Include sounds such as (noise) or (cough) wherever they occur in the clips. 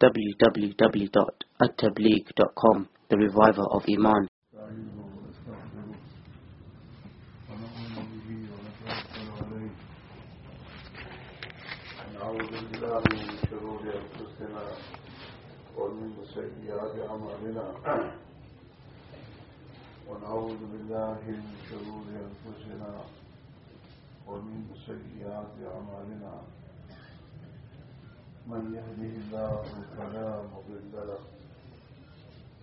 www.attableek.com The Reviver of Iman نعوذ بالله من شرور أنفسنا ومن سيئات أعمالنا ونعوذ بالله من شرور أنفسنا ومن سيئات أعمالنا من يهده الله فلا مضل له،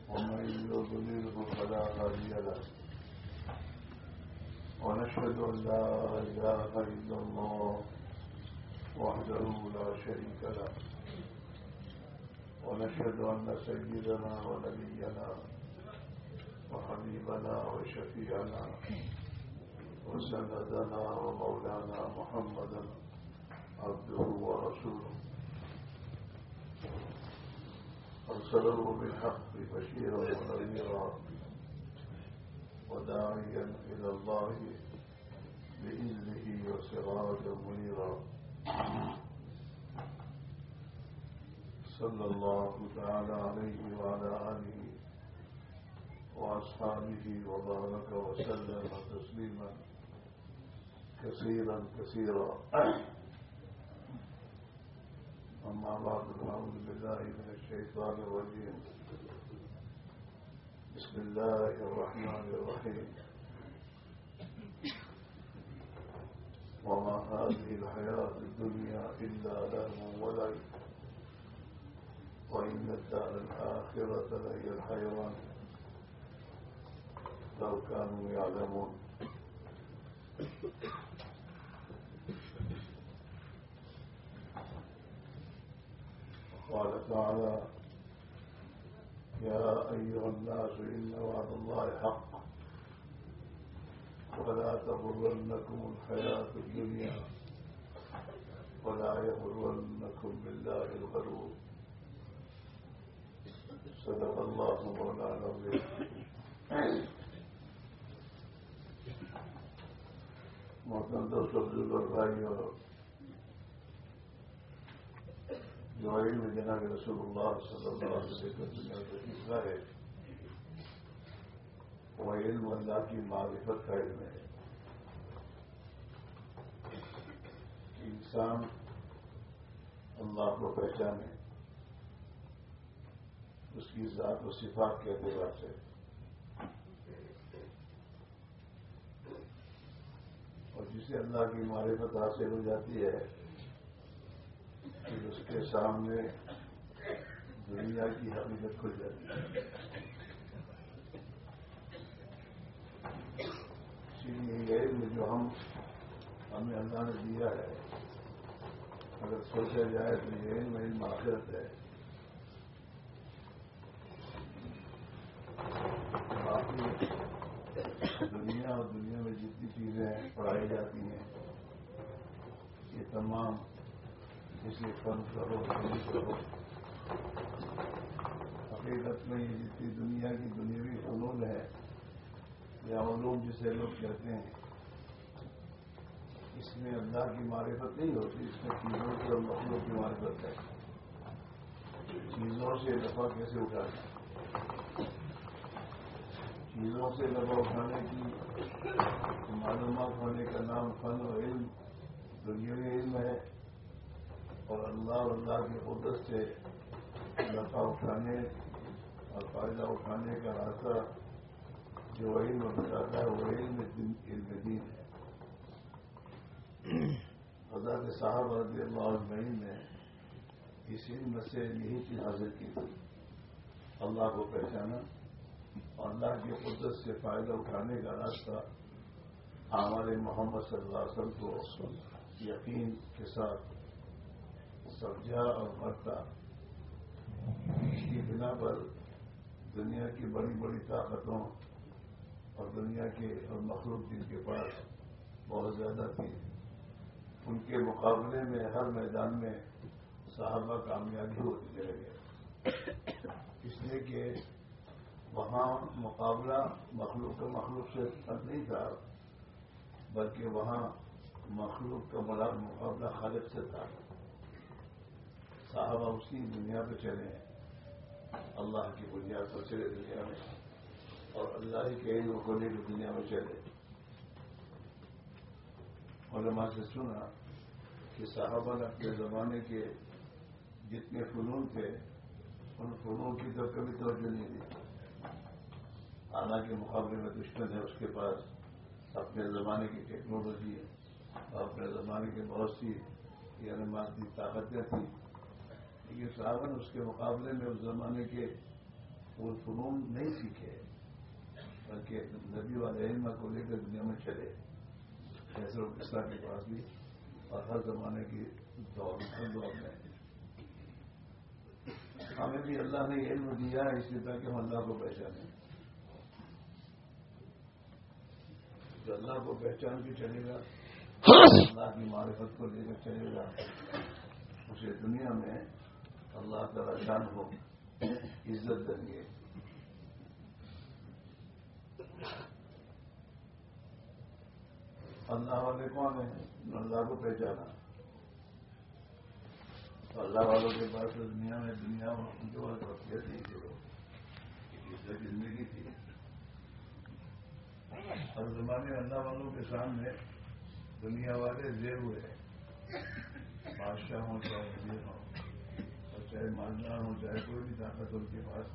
ومن يضلله فلا هادي له. ونشهد أن لا إله إلا الله وحده لا شريك له. ونشهد أن سيدنا ونبينا وحبيبنا وشفيعنا وسندنا ومولانا محمدا عبده ورسوله. أرسله بالحق بشيرا ونذيرا وداعيا إلى الله بإذنه وسراجا منيرا. صلى الله تعالى عليه وعلى آله وأصحابه وبارك وسلم تسليما كثيرا كثيرا. أما بعد الحمد لله من الشيطان الرجيم. بسم الله الرحمن الرحيم. وما هذه الحياة الدنيا إلا لهم ولعب وإن الدار الآخرة لهي الحيوان لو كانوا يعلمون. قال تعالى يا أيها الناس إن وعد الله حق ولا تغرنكم الحياة الدنيا ولا يغرنكم بالله الغرور صدق الله مولانا العظيم. محترم دوستوں بزرگ بھائی اور جو علم جناب رسول اللہ صلی اللہ علیہ وسلم دنیا کا تیسرا ہے، وہ علم اللہ کی معرفت کا علم ہے۔ انسان اللہ کو پہچانے، اس کی ذات و صفات کے اعتبار سے۔ اور جسے اللہ کی معرفت حاصل ہو جاتی ہے پھر اس کے سامنے دنیا کی حقیقت کھل جاتی ہے۔ اسی لیے یہ علم جو ہم ہمیں اللہ نے دیا ہے، اگر سوچا جائے تو یہ علم علم آخرت ہے۔ باقی دنیا اور دنیا میں جتنی چیزیں پڑھائی جاتی ہیں، یہ تمام کسی فن کرو کرو۔ حقیقت میں یہ جتنی دنیا کی دنیاوی فنون ہے، یا علوم جسے لوگ کہتے ہیں، اس میں اللہ کی معرفت نہیں ہوتی، اس میں چیزوں کی اور مخلوق کی معرفت ہے۔ چیزوں سے دفعہ کیسے اٹھانا چیزوں سے دفعہ اٹھانے کی معلومات ہونے کا نام فن و علم، دنیاوی علم ہے۔ اور اللہ اور اللہ کی قدرت سے دفعہ اٹھانے اور فائدہ اٹھانے کا راستہ جو علم بتاتا ہے، وہ علم علم دین ہے۔ خدا کے صاحب رضی اللہ علیہ نے اس علم سے یہی چیز حاصل کی تھی، اللہ کو پہچانا اور اللہ کی قدرت سے فائدہ اٹھانے کا راستہ ہمارے محمد صلی اللہ علیہ وسلم کو یقین کے ساتھ سمجھا اور مرتا۔ اس کی بنا پر دنیا کی بڑی بڑی طاقتوں اور دنیا کے اور مخلوق جن کے پاس بہت زیادہ تھی، ان کے مقابلے میں ہر میدان میں صحابہ کامیابی ہوتی چلے گئے اس لیے کہ وہاں مقابلہ مخلوق کا مخلوق سے نہیں تھا، بلکہ وہاں مخلوق کا بڑا مقابلہ خالد سے تھا۔ صحابہ اسی دنیا پہ چلے ہیں۔ اللہ کی بنیاد پر چلے دنیا میں، اور اللہ کے علم کو لے کے دنیا میں چلے۔ علماء سے سنا کہ صحابہ نے اپنے زمانے کے جتنے فنون تھے، ان فنون کی تو کبھی توجہ نہیں دی۔ آنا کے مقابلے میں دشمن ہے اس کے پاس اپنے زمانے کی ٹیکنالوجی اور اپنے زمانے کی بہت سی یعنی مادی طاقتیں تھیں۔ لیکن صحابہ نے اس کے مقابلے میں اس زمانے کے وہ فنون نہیں سیکھے، بلکہ نبی والے علم کو لے کر دنیا میں چلے۔ جیسے وہ قصہ کے پاس بھی اور ہر زمانے کی دور ہر دور میں۔ ہمیں بھی اللہ نے علم دیا ہے اس لیے تاکہ ہم اللہ کو پہچانیں۔ جو اللہ کو پہچان کے چلے گا، اللہ کی معرفت کو لے کر چلے گا، اسے دنیا میں اللہ تعالی ہو، عزت دیں گے اللہ والے کون ہیں؟ اللہ کو پہچانا۔ اللہ والوں کے پاس دنیا میں دنیا ان کے پاس زندگی تھی۔ ہر زمانے اللہ والوں کے سامنے دنیا والے زیر ہوئے۔ بادشاہ ہوں چاہے ہوں۔ چاہے مالدار ہوں، چاہے کوئی بھی طاقت ان کے پاس،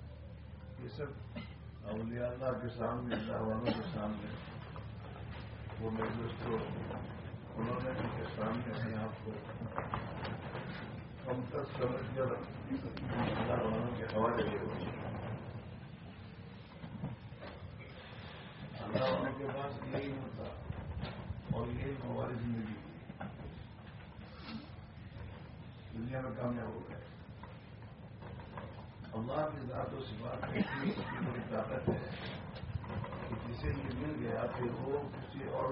یہ سب اولیاء اللہ کے سامنے، اللہ والوں کے سامنے وہ میرے دوستوں، انہوں نے ان کے سامنے اپنے آپ کو کم تک سمجھ کر اللہ والوں کے حوالے دے ہوئے اللہ والوں کے پاس یہی ہوتا اور یہ ہماری زندگی۔ دنیا میں کامیاب ہو گئے۔ اللہ کی ذات و سفات ایسی بڑی طاقت ہے کہ جسے یہ مل گیا پھر وہ کسی اور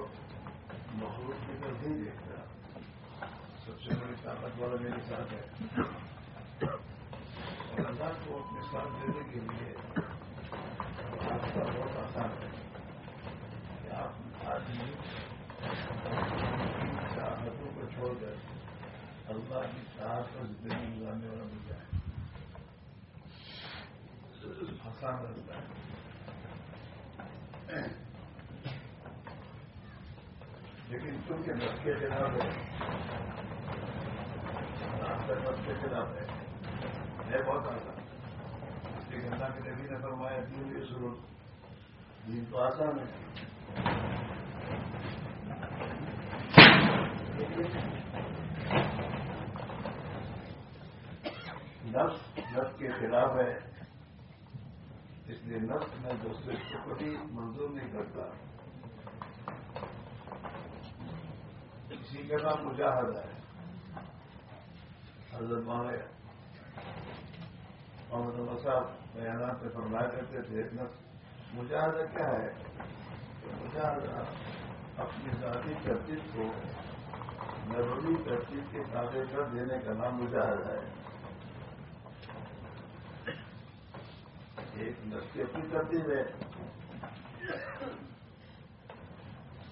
مخلوق کی طرف نہیں دیکھتا۔ سب سے بڑی طاقت والا میرے ساتھ ہے۔ اور اللہ کو اپنے ساتھ دینے کے لیے راستہ بہت آسان ہے کہ آپ آدمی چاہتوں کو چھوڑ کر اللہ کی چاہت پر زندگی گزارنے والا مل جائے آسان رہتا ہے لیکن چونکہ نس کے خلاف ہے راستہ کے خلاف ہے ہے بہت آسان اس لیے گنگا کے نبی نے فرمایا، دین یہ شروع دین تو آسان ہے۔ نفس نفس کے خلاف ہے۔ اس لیے نفس میں دوسرے کو کبھی منظور نہیں کرتا۔ اسی کا نام مجاہد ہے۔ حضرت مانے محمد صاحب بیانات میں فرمایا کرتے تھے، نفس مجاہدہ کیا ہے؟ مجاہدہ اپنی ذاتی ترتیب کو نروی ترتیب کے تابع کر دینے کا نام مجاہدہ ہے۔ ایک نسلی اپنی ترتیب ہے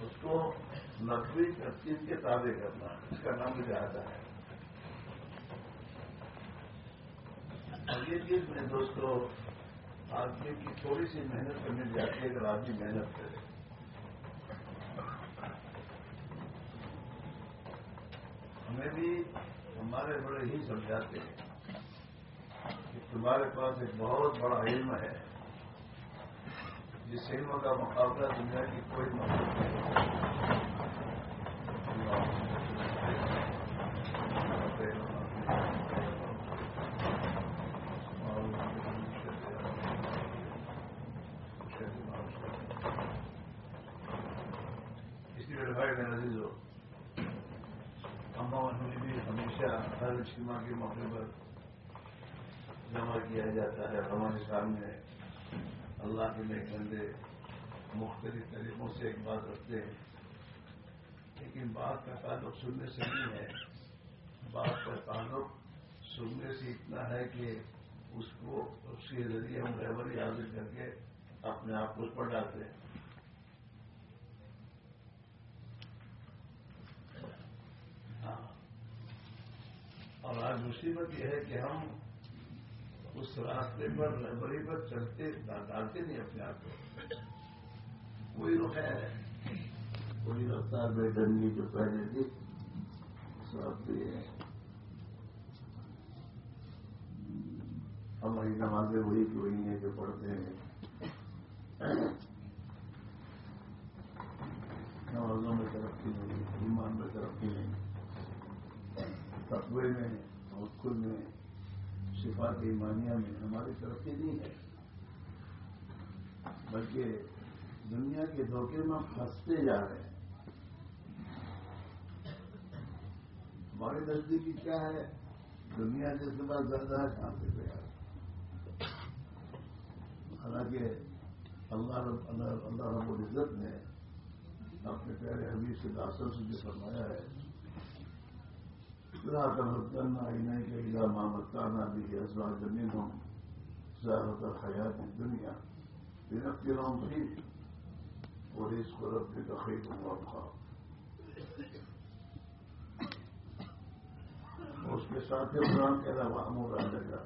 اس کو نقوی ترتیب کے تابع کرنا اس کا نام مجاہدہ ہے۔ اور یہ چیز میں دوستوں آدمی کی تھوڑی سی محنت کرنی جاتی ہے اگر آدمی محنت کرے۔ ہمیں بھی ہمارے بڑے ہی سمجھاتے ہیں۔ تمہارے پاس ایک بہت بڑا علم ہے، جس علم کا مقابلہ دنیا کی کوئی مقصد نہیں لیے بھائی میں ہمیں بھی ہمیشہ ہر اجتماع کے موقع پر جمع کیا جاتا ہے ہمارے سامنے اللہ کے نئے بندے مختلف طریقوں سے ایک بات رکھتے ہیں۔ لیکن بات کا تعلق سننے سے نہیں ہے۔ بات کا تعلق سننے سے اتنا ہے کہ اس کو، اس کے ذریعے ہم رہبری حاصل کر کے اپنے آپ کو اس پر ڈالتے ہیں۔ ہاں۔ اور آج مصیبت یہ ہے کہ ہم اس راستے پر رہبری پر چلتے ڈالتے نہیں اپنے آپ کو۔ کوئی رخ ہے۔ کوئی رفتار میں ڈنگی جو پہلے تھی سب ہے۔ ہماری نمازیں وہی کی وہی ہیں جو پڑھتے ہیں۔ نمازوں میں ترقی نہیں، ایمان میں ترقی نہیں۔ تقوی میں اور میں۔ صفات ایمانیہ میں ہماری ترقی نہیں ہے، بلکہ دنیا کے دھوکے میں پھنستے جا رہے ہیں۔ ہماری نزدیکی کیا ہے؟ دنیا جس کے بعد زیادہ ہے کہاں سے گیا حالانکہ اللہ رب اللہ رب العزت نے اپنے پیارے حبیب سے داسل سے جو فرمایا ہے لا تمدن عينيك إلى ما متعنا به أزواجا منهم زهرة الحياة الدنيا لنفتنهم فيه ورزق ربك خير وابقى اس کے ساتھ قرآن کے علاوہ امور آ جائے گا.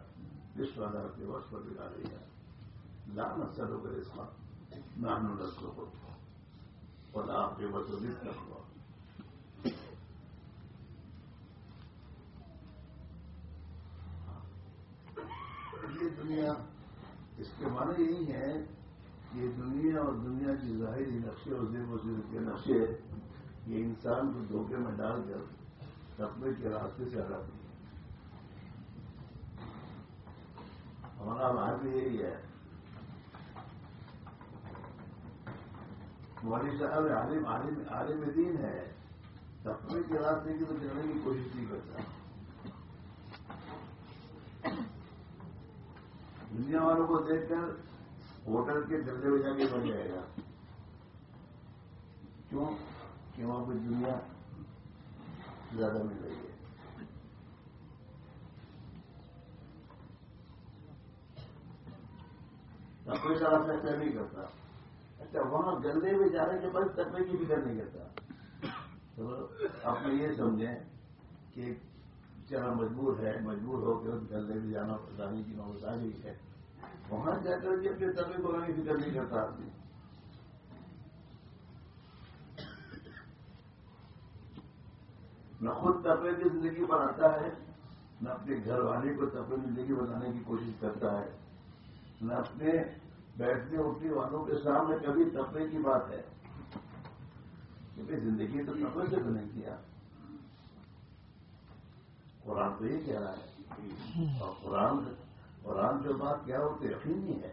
جس والا کے وقت پر بگا رہی ہے لان اثر ہوگا اس کا نان نسل کو اور آپ کے وسولی رکھو یہ دنیا، اس کے معنی یہی ہے کہ دنیا اور دنیا کی ظاہری نقشے اور زیب و زیر کے نقشے یہ انسان کو دھوکے میں ڈال کر سپنے کے راستے سے ہٹا دیے ہمارا بھائی بھی یہی ہے۔ مولوی صاحب عالم عالم عالم دین ہے۔ سپنے کے راستے کی تو چلنے کی کوشش نہیں کرتا۔ دنیا والوں کو دیکھ کر ہوٹل کے درجے میں جا کے بن جائے گا۔ کیوں؟ کہ وہاں پہ دنیا زیادہ مل رہی ہے؟ تقوی کا آپ نہیں کرتا۔ اچھا وہاں گندے میں جانے کے بعد تقوی کی فکر نہیں کرتا۔ تو آپ نے یہ سمجھیں کہ چلا مجبور ہے، مجبور ہو کے گندے میں جانا جانے کی نوبت ہے۔ وہاں جا کر کے اپنے تبھی بنانے کی فکر نہیں کرتا آدمی۔ نہ خود تفریح کی زندگی بناتا ہے، نہ اپنے گھر والے کو تفریح زندگی بنانے کی کوشش کرتا ہے۔ نہ اپنے بیٹھنے اٹھنے والوں کے سامنے کبھی تفریح کی بات ہے۔ کیونکہ زندگی تو تفریح سے تو نہیں کیا قرآن تو یہ کہہ رہا ہے اور قرآن قرآن جو بات کیا وہ تو یقینی ہے؟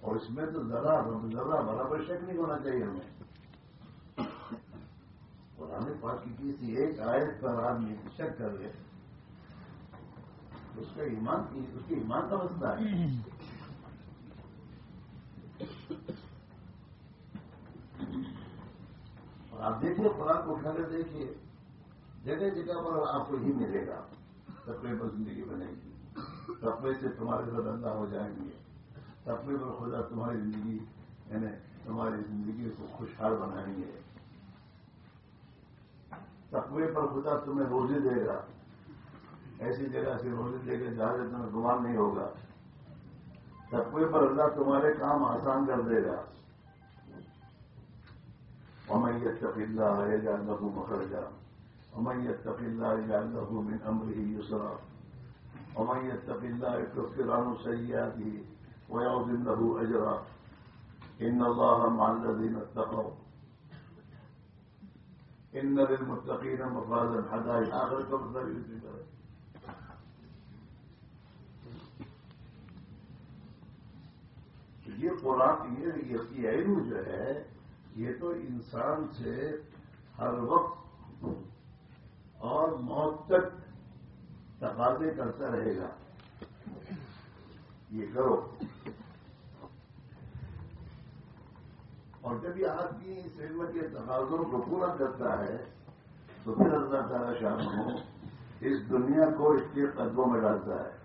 اور اس میں تو ذرا ذرا برابر شک نہیں ہونا چاہیے ہمیں۔ قرآن پاک کی کسی ایک آیت پر آدمی شک کر لے اس کا ایمان، اس کی ایمان کا مسئلہ ہے۔ اور آپ دیکھیے، قرآن کو اٹھا دیکھیے، جگہ جگہ پر آپ کو ہی ملے گا سب پر زندگی بنے گی۔ تقوی سے تمہارے ساتھ اللہ ہو جائیں گے۔ تقوی پر خدا تمہاری زندگی یعنی تمہاری زندگی کو خوشحال بنائیں گے۔ تقوی پر خدا تمہیں روزی دے گا۔ ایسی جگہ سے روزی دے گا جہاں سے تمہیں گمان نہیں ہوگا۔ تقوی پر اللہ تمہارے کام آسان کر دے گا۔ امیت تقلّہ ہے جا لہو مکر جا امیت تقلّہ جا لہو میں امری یسرا ومن يتق الله يكفر عنه سيئاته ويعظم له أجرا. إن الله مع الذين اتقوا. إن للمتقين مفازا حدائق. آخر كم ذلك یہ قرآن یہ علم جو ہے، یہ تو انسان سے ہر وقت اور موت تک تقاضے کرتا رہے گا۔ یہ کرو۔ اور جب یہ آدمی اس علم کے تقاضوں کو پورا کرتا ہے، تو پھر اللہ تعالیٰ شام ہو اس دنیا کو اس کے قدموں میں ڈالتا ہے۔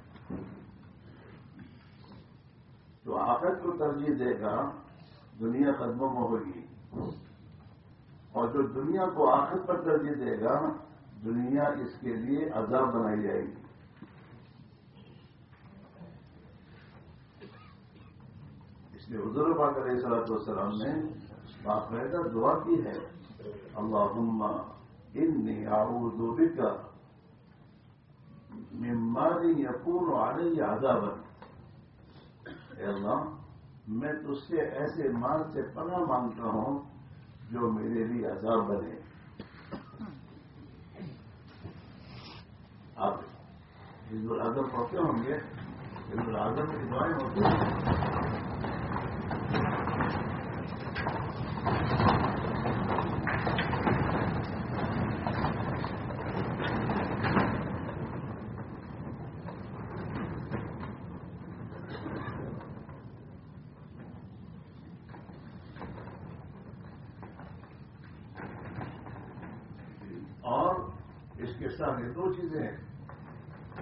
تو آخر کو ترجیح دے گا، دنیا قدموں میں ہوگی۔ اور جو دنیا کو آخر پر ترجیح دے گا دنیا اس کے لیے عذاب بنائی جائے گی۔ اس لیے حضور پاک علیہ صلاحت والسلام نے باقاعدہ دعا کی ہے۔ اللہ ان اعوذ بک مماری یقون علیہ عذاب اے اللہ، میں تجھ سے ایسے مال سے پناہ مانگتا ہوں جو میرے لیے عذاب بنے آپ عید العظم پڑھتے ہوں گے عید کی دعائیں ہوتی ہیں اور اس کے ساتھ یہ دو چیزیں ہیں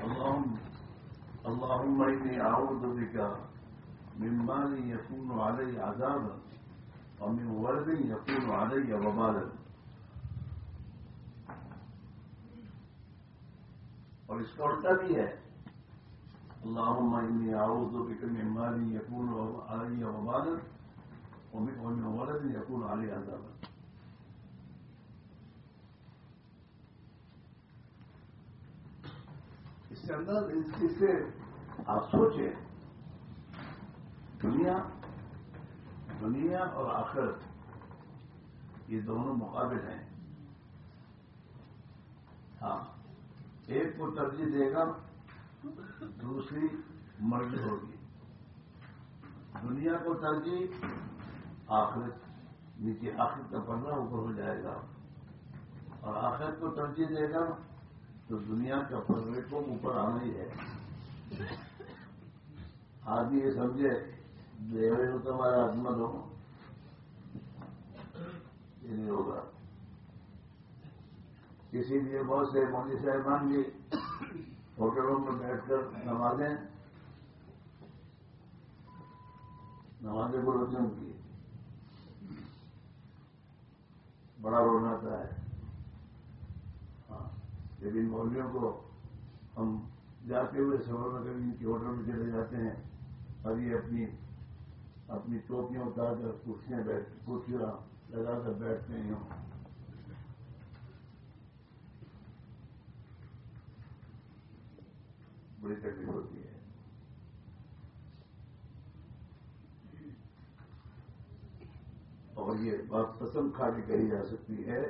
اللہ اللہ نے آؤ دبی کا ممبانی یقین علیہ آزاد اور من ورد یقین علیہ وبال اور اس کا الٹا بھی ہے اللہ نے آؤ دبی کا ممبانی یقین علیہ وبال اور من ورد یقین علیہ آزاد اس کے اندر اس چیز سے آپ سوچیں دنیا دنیا اور آخر یہ دونوں مقابل ہیں۔ ہاں ایک کو ترجیح دے گا، دوسری مرضی ہوگی۔ دنیا کو ترجیح، آخرت۔ نیچے آخرت کا پڑھنا اوپر ہو جائے گا۔ اور آخرت کو ترجیح دے گا، تو دنیا کا پڑھنے کو اوپر آنا ہی ہے۔ آدمی یہ سمجھے دیوے تو تمہارا عظمت ہو یہ نہیں ہوگا اسی لیے بہت سے مودی صاحبان بھی ہوٹلوں میں بیٹھ کر نمازیں نمازیں کو روکنے کی بڑا رول آتا ہے لیکن مولویوں کو ہم جاتے ہوئے سفر میں کبھی ان کی ہوٹل میں چلے جاتے ہیں اور یہ اپنی اپنی ٹوپیاں اتار کر کرسیاں کرسیاں لگا کر بیٹھتے ہیں۔ بڑی تکلیف ہوتی ہے۔ اور یہ بات قسم کھا کے کہی جا سکتی ہے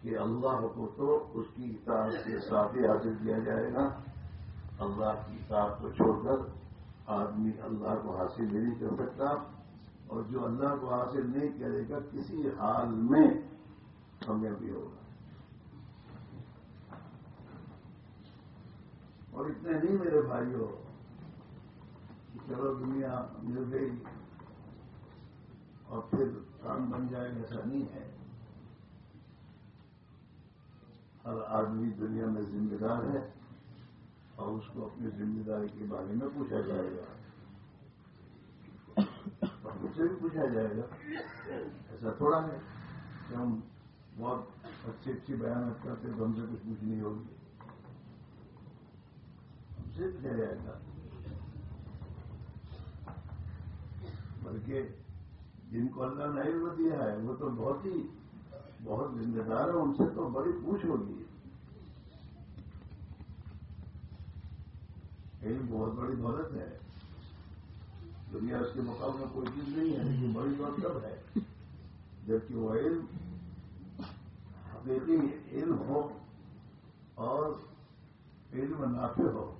کہ اللہ کو تو اس کی اطاعت کے ساتھ ہی حاصل کیا جائے گا۔ اللہ کی اطاعت کو چھوڑ کر آدمی اللہ کو حاصل نہیں کر سکتا اور جو اللہ کو حاصل نہیں کرے گا، کسی حال میں ہمیں بھی ہوگا۔ اور اتنے نہیں میرے بھائیوں چلو دنیا مل گئی اور پھر کام بن جائے ایسا نہیں ہے۔ ہر آدمی دنیا میں ذمہ دار ہے۔ اور اس کو اپنی ذمہ داری کے بارے میں پوچھا جائے گا۔ اور مجھ سے بھی پوچھا جائے گا۔ ایسا تھوڑا ہے کہ ہم بہت اچھی اچھی بیانات کرتے تو ہم سے کچھ پوچھنی ہوگی۔ ہم سے پوچھا جائے گا۔ بلکہ جن کو اللہ نے علم دیا ہے، وہ تو بہت ہی بہت ذمہ دار ہے، ان سے تو بڑی پوچھ ہوگی۔ علم بہت بڑی دولت ہے۔ دنیا اس کے مقابلے میں کوئی چیز نہیں ہے، لیکن بڑی دولت کب ہے؟ جبکہ وہ علم حقیقی علم ہو اور علم نافع ہو۔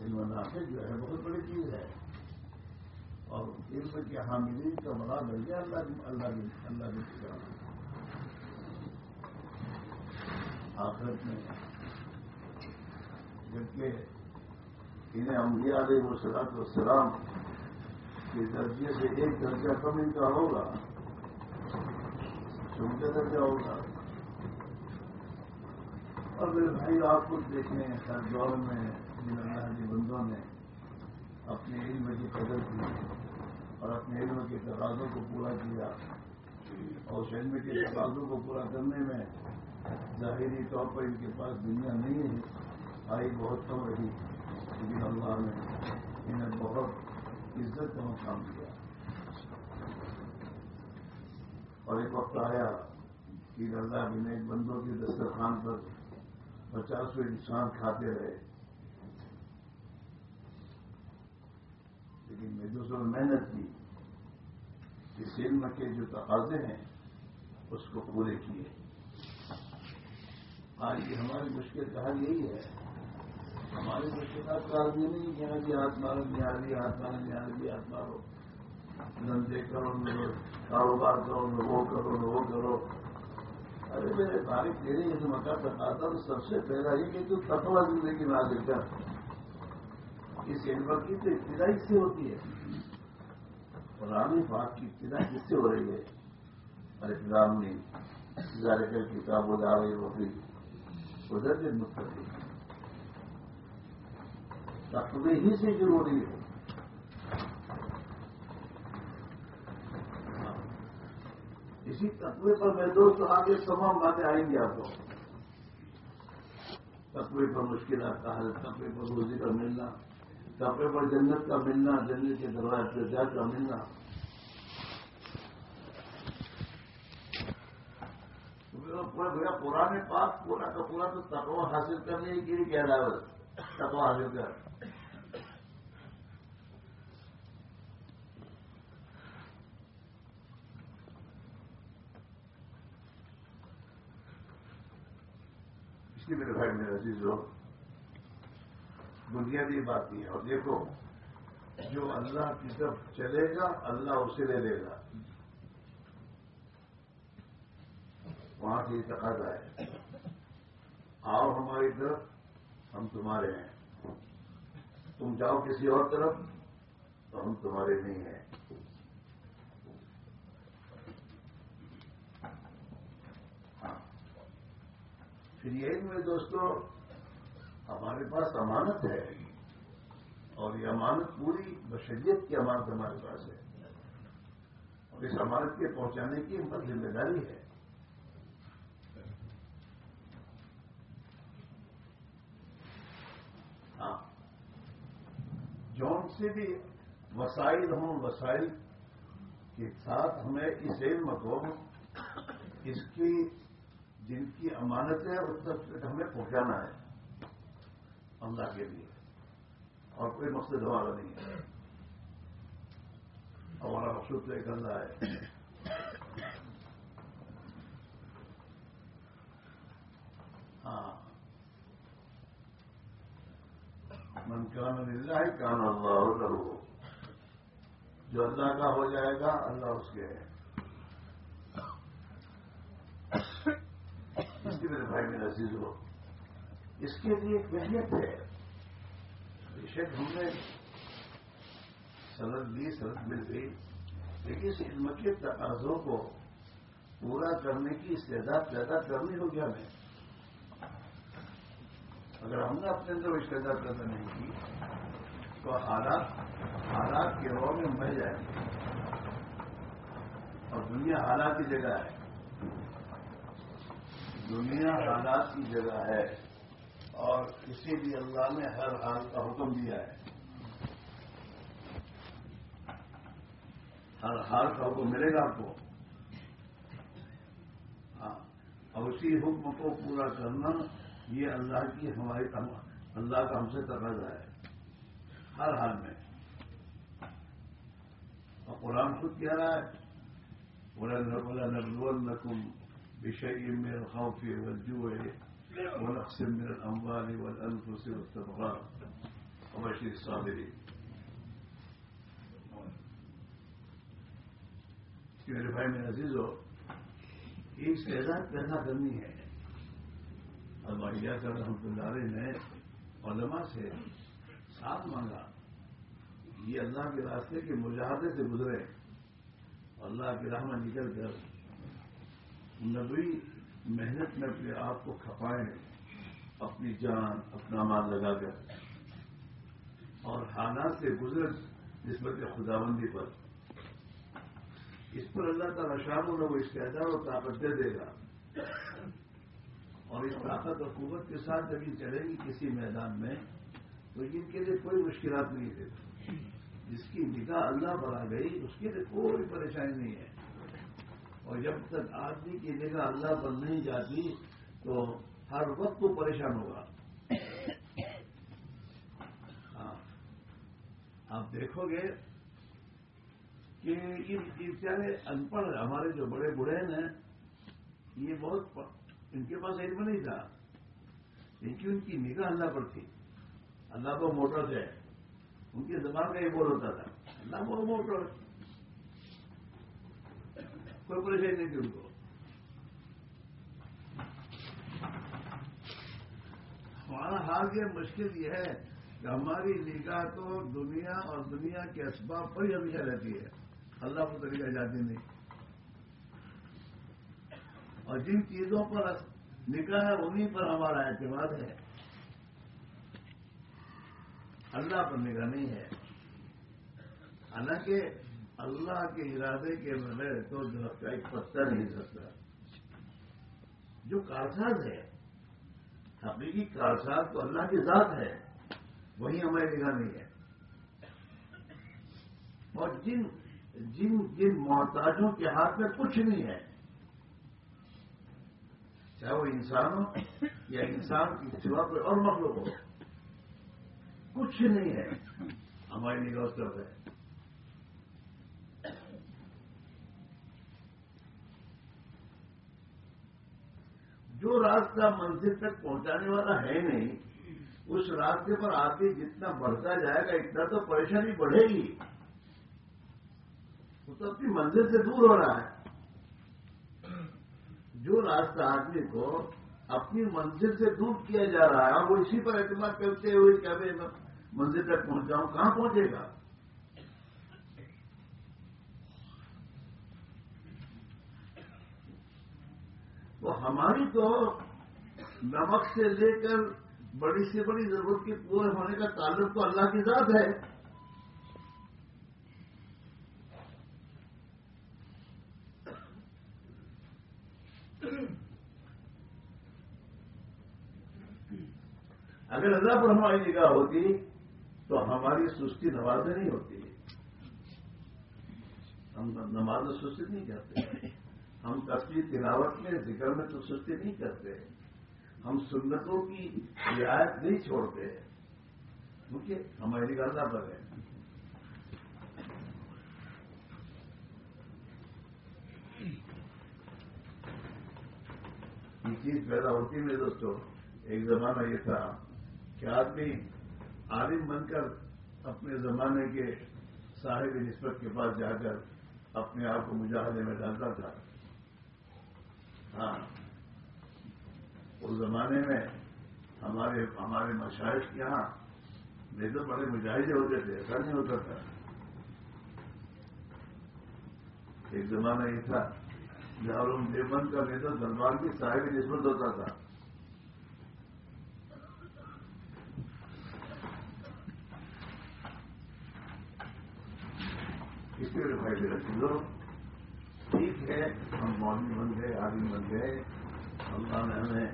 علم نافع جو ہے، بہت بڑی چیز ہے۔ اور علم کے حاملین کا بڑا درجہ اللہ اللہ اللہ کی آخرت میں جبکہ انہیں انبیاء علیہ وسلط وسلام کے درجے سے ایک درجہ کم ان کا ہوگا چھوٹا درجہ ہوگا۔ اور میرے بھائی، آپ کچھ دیکھیں، ہر دور میں جن اللہ کے بندوں نے اپنے علم کی قدر کی اور اپنے علم کے تقاضوں کو پورا کیا۔ اور اس علم کے تقاضوں کو پورا کرنے میں ظاہری طور پر ان کے پاس دنیا نہیں ہے۔ آئی بہت کم رہی لیکن اللہ نے انہیں بہت عزت کا مقام دیا۔ اور ایک وقت آیا کہ اللہ بھی نے بندوں کے دسترخوان پر پچاسوں انسان کھاتے رہے۔ لیکن میں دوسروں نے محنت کی اس علم کے جو تقاضے ہیں، اس کو پورے کیے۔ آج کی ہماری مشکل کا حل یہی ہے ہماری مشکلات یہ نہیں کہ جی ہاتھ مارو نیاری ہاتھ دندے کرو کاروبار کرو نہ وہ کرو نہ وہ کرو۔ ارے میرے تاریخ تیرے یہ مکہ بتاتا تو سب سے پہلا یہ کہ تو تقوا زندگی میں حاصل کر اس علم کی تو ابتدائی سے ہوتی ہے۔ قرآن پاک کی ابتدا کس سے ہو رہی ہے۔ ارے اسلام نے ظاہر کر کتاب ہو جا رہی ہوتی ادھر سے مستقبل تقوی ہی سے ضروری ہے۔ اسی تقوی پر میں دوست آگے تمام باتیں آئیں گی آپ کو۔ تقوی پر مشکلات کا حل، تقوی پر روزی کا ملنا، تقوی پر جنت کا ملنا، جنت کے دروازے جا کا ملنا۔ بھیا پرانے پاک پورا کا پورا تو تقوا حاصل کرنے کے لیے کہہ رہا ہے؟ تقوا حاصل کر۔ اس لیے میرے بھائی میرے عزیز ہو بنیادی بات یہ ہے۔ اور دیکھو، جو اللہ کی طرف چلے گا، اللہ اسے لے لے گا۔ وہاں سے تقاضا ہے۔ آؤ ہماری طرف، ہم تمہارے ہیں۔ تم جاؤ کسی اور طرف، تو ہم تمہارے نہیں ہیں ہاں پھر یہی میں دوستوں ہمارے پاس امانت ہے اور یہ امانت پوری بشریت کی امانت ہمارے پاس ہے۔ اور اس امانت کے پہنچانے کی ہماری ذمہ داری ہے۔ ہاں۔ جون سے بھی وسائل ہوں، وسائل کے ساتھ ہمیں اس علم کو، اس کی جن کی امانت ہے، اس تک ہمیں پہنچانا ہے اللہ کے لیے۔ اور کوئی مقصد ہمارا نہیں ہے۔ ہمارا مقصود تو ایک اللہ ہے۔ ہاں۔ من کان اللہ کان اللہ کرو جو اللہ کا ہو جائے گا، اللہ اس کے ہے اس کی عزیز ہو اس کے لیے ایک محنت ہے۔ بے شک ہم نے سند لی سند مل گئی، لیکن اس علم کے تقاضوں کو پورا کرنے کی استعداد پیدا کرنی ہوگی ہمیں۔ اگر ہم نے اپنے اندر استعداد پیدا نہیں کی، تو حالات حالات کے رو میں مر جائیں گے۔ اور دنیا حالات کی جگہ ہے۔ دنیا حالات کی جگہ ہے اور اسی لیے اللہ نے ہر حال کا حکم دیا ہے۔ ہر حال کا حکم ملے گا آپ کو۔ ہاں اور اسی حکم کو پورا کرنا یہ اللہ کی ہماری اللہ کا ہم سے تقاضا ہے۔ ہر حال میں۔ اور قرآن خود کہہ رہا ہے بولا نبول نقم بشيء من الخوف والجوع ونقص من الأموال والأنفس والثمرات وبشر الصابرين. میرے بھائی میں عزیز ہو ایک استعداد پیدا کرنی ہے۔ اور بھیا کر رحمت اللہ نے علماء سے ساتھ مانگا یہ اللہ کے راستے کے مجاہدے سے گزرے اللہ کی راہ میں نکل کر نبی محنت میں اپنے آپ کو کھپائیں اپنی جان، اپنا مال لگا کر اور حالات سے گزر نسبت خداوندی پر۔ اس پر اللہ تعالیٰ شاہ وہ استعداد اور طاقت دے دے گا۔ اور اس طاقت اور قوت کے ساتھ جب یہ چلے گی کسی میدان میں، تو ان کے لیے کوئی مشکلات نہیں تھی جس کی نگاہ اللہ پر آ گئی، اس کے لیے کوئی پریشانی نہیں ہے۔ اور جب تک آدمی کی نگاہ اللہ پر نہیں جاتی تو ہر وقت وہ پریشان ہوگا۔ ہاں۔ آپ دیکھو گے کہ یہ بیچارے ان پڑھ ہمارے جو بڑے بڑے ہیں، یہ بہت ان کے پاس علم نہیں تھا۔ لیکن ان کی نگاہ اللہ پر تھی۔ اللہ کو موٹر سے، ان کی زبان کا یہ بول ہوتا تھا۔ اللہ کو موٹر۔ کوئی پریشانی نہیں تھی ان کو ہمارا حال یہ مشکل یہ ہے کہ ہماری نگاہ تو دنیا اور دنیا کے اسباب پر ہی ہمیشہ رہتی ہے۔ اللہ کو طریقہ جاتی نہیں۔ اور جن چیزوں پر نکاح ہے انہیں پر ہمارا اعتماد ہے۔ اللہ پر نگاہ نہیں ہے۔ حالانکہ اللہ کے ارادے کے بغیر تو درخت کا ایک پتھر نہیں سکتا جو کارساز ہے، حقیقی کارساز تو اللہ کی ذات ہے، وہی ہماری نگاہ نہیں ہے۔ اور جن جن جن محتاجوں کے ہاتھ میں کچھ نہیں ہے، چاہے وہ انسان ہو یا انسان کی سوا کوئی اور مخلوق ہو، کچھ نہیں ہے۔ ہماری نگاہ اس طرف ہے۔ جو راستہ منزل تک پہنچانے والا ہے نہیں، اس راستے پر آگے جتنا بڑھتا جائے گا، اتنا تو پریشانی بڑھے گی۔ وہ تو اپنی منزل سے دور ہو رہا ہے۔ جو راستہ آدمی کو اپنی منزل سے دور کیا جا رہا ہے ہاں، وہ اسی پر اعتماد کرتے ہوئے کہ میں منزل تک پہنچاؤں، کہاں پہنچے گا؟ تو ہماری تو نمک سے لے کر بڑی سے بڑی ضرورت کے پورے ہونے کا تعلق تو اللہ کی ذات ہے۔ اگر اللہ پر ہماری نگاہ ہوتی تو ہماری سستی نمازیں نہیں ہوتی۔ ہم نماز سستی نہیں کرتے ہم تصویر تلاوت میں ذکر میں تو سستی نہیں کرتے ہم سنتوں کی رعایت نہیں چھوڑتے کیونکہ ہماری نگاہ پر ہے یہ چیز پیدا ہوتی میرے دوستوں، ایک زمانہ یہ تھا کہ آدمی عالم بن کر اپنے زمانے کے صاحب نسبت کے پاس جا کر اپنے آپ کو مجاہدے میں ڈالتا تھا۔ ہاں۔ اس زمانے میں ہمارے ہمارے مشاہد کے یہاں میرے تو بڑے مجاہدے ہوتے تھے، ایسا نہیں ہوتا تھا۔ ایک زمانہ یہ تھا، جہاں دیوبند کا میرے دربار کی صاحب نسبت ہوتا تھا۔ اس لیے بھائی میرا چلو ٹھیک ہے۔ مولوی بن گئے، عالم بن گئے۔ اللہ نے ہمیں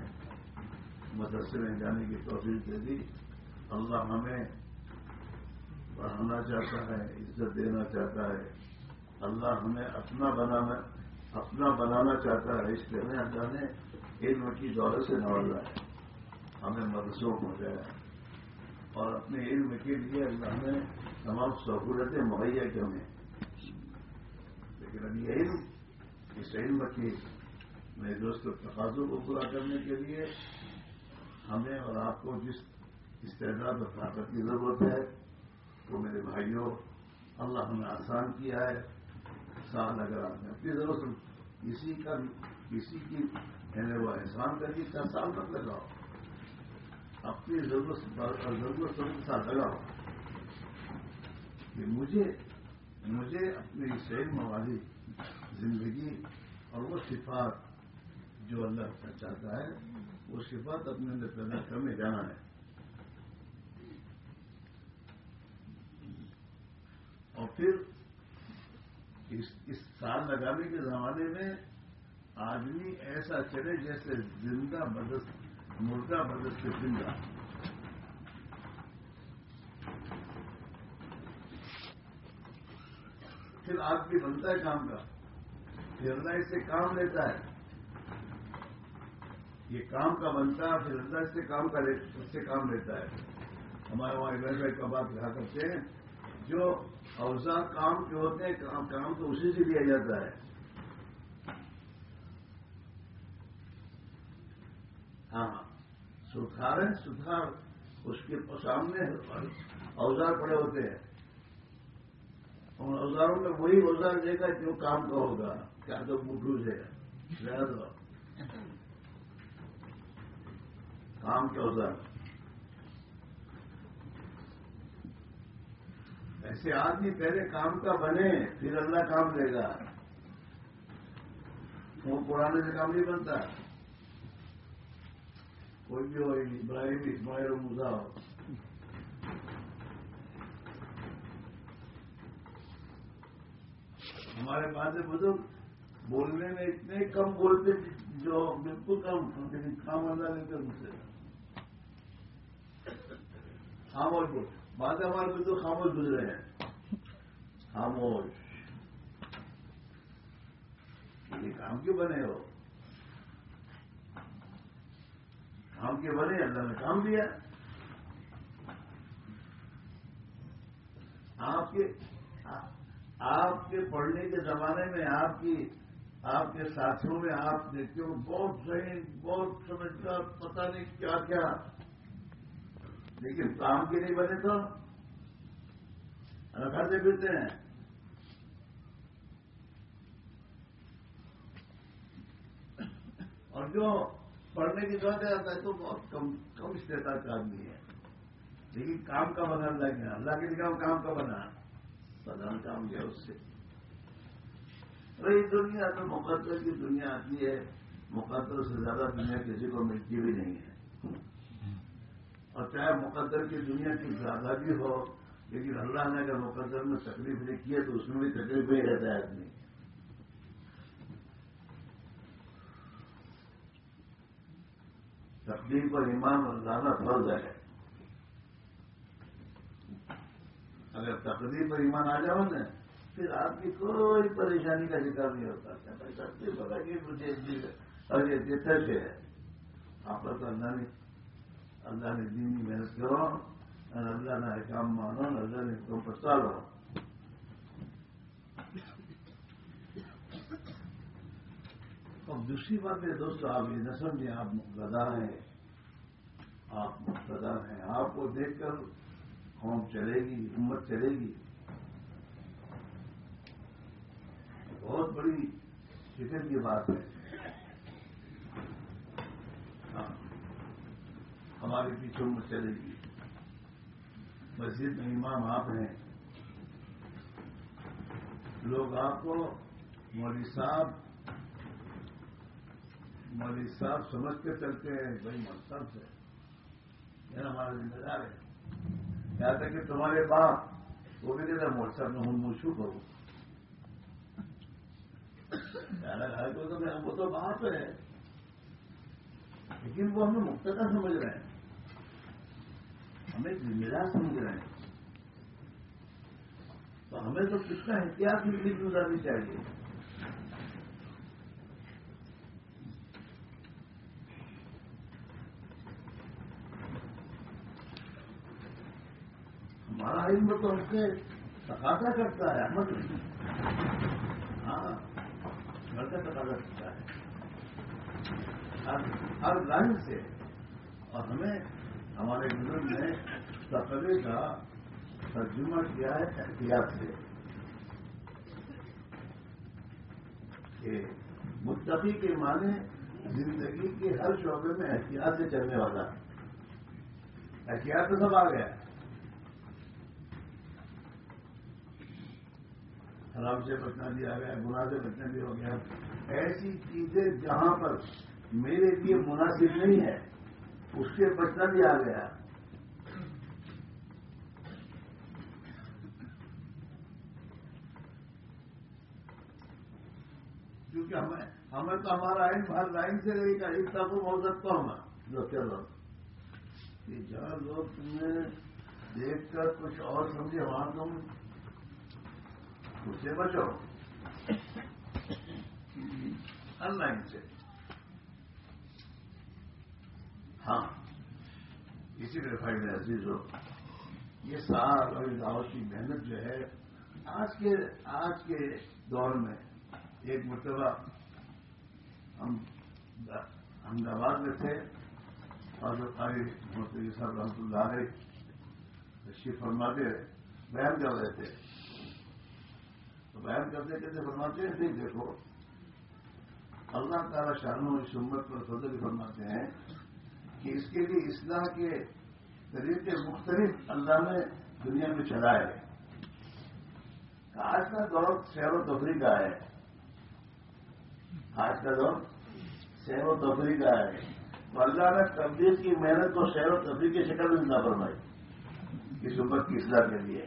مدرسے میں جانے کی توفیق دے دی۔ اللہ ہمیں پڑھانا چاہتا ہے، عزت دینا چاہتا ہے۔ اللہ ہمیں اپنا بنانا اپنا بنانا چاہتا ہے۔ اس لیے اللہ نے علم کی دولت سے نوازا ہے۔ ہمیں مدرسوں پہنچایا اور اپنے علم کے لیے اللہ نے تمام سہولتیں مہیا کی ہمیں۔ لیکن ابھی علم اس علم کی میرے دوست تقاضوں کو پورا کرنے کے لیے ہمیں اور آپ کو جس استعداد اور طاقت کی ضرورت ہے، وہ میرے بھائیوں، اللہ ہمیں آسان کیا ہے۔ سال اگر آپ نے اپنی ضرورت کسی کا کسی کی یعنی وہ احسان کر کے کا سال مت لگاؤ۔ اپنی ضرورت ضرورت کے ساتھ لگاؤ۔ کہ مجھے مجھے اپنی علم والی زندگی اور وہ صفات جو اللہ چاہتا ہے، وہ صفات اپنے اندر پیدا کرنے جانا ہے۔ اور پھر اس اس لگانے کے زمانے میں آدمی ایسا چلے جیسے زندہ بدست مردہ بدست زندہ۔ پھر آدمی بنتا ہے کام کا۔ پھر اللہ اس سے کام لیتا ہے۔ یہ کام کا بنتا ہے، پھر اللہ اس سے کام کا اس سے کام لیتا ہے۔ ہمارے وہاں گھر میں کا بات کہا کرتے ہیں، جو اوزار کام کے ہوتے ہیں، کام تو اسی سے لیا جاتا ہے۔ ہاں سکھار ہے سکھار اس کے سامنے اوزار پڑے ہوتے ہیں۔ ان اوزاروں میں وہی اوزار دے گا جو کام کا ہوگا کیا تو بوٹو سے کام کے اوزار۔ ایسے آدمی پہلے کام کا بنے، پھر اللہ کام دے گا۔ وہ پرانے سے کام نہیں بنتا۔ کوئی بھی ہو، ابراہیم، اسماعیل موزا ہو۔ ہمارے باتیں بزرگ بولنے میں اتنے کم بولتے جو بالکل کم لیکن کام آنا لیتے مجھ سے خاموش بول۔ باتیں ہمارے بالکل خاموش گزرے ہیں۔ خاموش۔ یہ کام کیوں بنے ہو؟ کام کے بنے؟ اللہ نے کام دیا۔ آپ کے آپ کے پڑھنے کے زمانے میں آپ کی آپ کے ساتھیوں میں، آپ دیکھتے ہو بہت صحیح بہت سمجھتا پتہ نہیں کیا کیا۔ لیکن کام کے نہیں بنے تو رکھاتے پھرتے ہیں۔ اور جو پڑھنے کی ضرورت آتا ہے تو بہت کم کم استعداد کا آدمی ہے۔ لیکن کام کا بنا اللہ کے اللہ کے لیے کام کا بنا۔ پردھان کام کیا اس سے۔ یہ دنیا تو مقدر کی دنیا آتی ہے۔ مقدر سے زیادہ دنیا کسی کو ملتی بھی نہیں ہے۔ اور چاہے مقدر کی دنیا کی زیادہ بھی ہو، لیکن اللہ نے اگر مقدر میں تکلیف نہیں کی ہے، تو اس میں بھی تکلیف نہیں رہتا ہے آدمی۔ تکلیف اور ایمان اور زیادہ فرض ہے۔ اگر تقریب پر ایمان آ جاؤ نا، پھر آپ کی کوئی پریشانی کا ذکر نہیں ہوتا۔ سب سے پتا کہ مجھے ارے جتر سے ہے۔ آپ پر تو اللہ نے اللہ نے دینی محنت کرو اور اللہ نے کام مانو اللہ نے تم پر چالو اور دوسری بات ہے دوستوں آپ یہ نہ سمجھیں، آپ مقتدا ہیں۔ آپ مقتدا ہیں۔ آپ کو دیکھ کر قوم چلے گی امت چلے گی۔ بہت بڑی فکر کی بات ہے۔ ہاں، ہمارے پیچھے امت چلے گی۔ مسجد میں امام آپ ہیں۔ لوگ آپ کو مولوی صاحب مولوی صاحب سمجھ کے چلتے ہیں، بھائی مقصد سے یہ ہمارا ذمہ دار ہے۔ یہاں تک کہ تمہارے باپ وہ بھی کہتا موٹ صاحب میں ہوں موشو کروں وہ تو باپ ہے۔ لیکن وہ ہمیں مقتدا سمجھ رہے ہیں۔ ہمیں ذمہ دار سمجھ رہے ہیں۔ تو ہمیں تو کتنا احتیاط زندگی گزارنی چاہیے ہمارا علم تو ہم سے تقاضا کرتا ہے احمد ہاں گھر کا تقاضا کرتا ہے۔ ہر لائن سے۔ اور ہمیں، ہمارے بزرگ نے تقبے کا ترجمہ کیا ہے احتیاط سے۔ کہ متقی کے معنی زندگی کے ہر شعبے میں احتیاط سے چلنے والا احتیاط تو سب آ گیا۔ خراب سے بچنا بھی آ گیا گناہ سے بچنا بھی ہو گیا ایسی چیزیں جہاں پر میرے لیے مناسب نہیں ہے، اس سے بچنا بھی آ گیا۔ کیونکہ ہمیں ہمیں تو ہمارا آئن ہر لائن سے رہے گا اتنا تو ہو سکتا ہوں میں۔ جو چلو کہ جہاں لوگ تمہیں دیکھ کر کچھ اور سمجھے، وہاں تم اس سے بچو ہر لائن سے ہاں اسی میرے بھائی میں عزیز ہو یہ سال اور دعوت کی محنت جو ہے آج کے آج کے دور میں ایک مرتبہ ہم احمد آباد میں تھے اور جو قاری محمد صاحب رحمۃ اللہ علیہ تشریف فرماتے بیان کر رہے تھے تو بیان کرتے کرتے فرماتے ہیں دیکھو۔ اللہ تعالیٰ شانوں اس امت پر فضل فرماتے ہیں کہ اس کے لیے اصلاح کے طریقے مختلف اللہ نے دنیا میں چلائے آج کا دور سیر و تفریح کا ہے۔ آج کا دور سیر و تفریح کا ہے۔ تو اللہ نے تبدیل کی محنت کو سیر و تفریح کی شکل میں نہ فرمائی، اس امت کی اصلاح کے لیے۔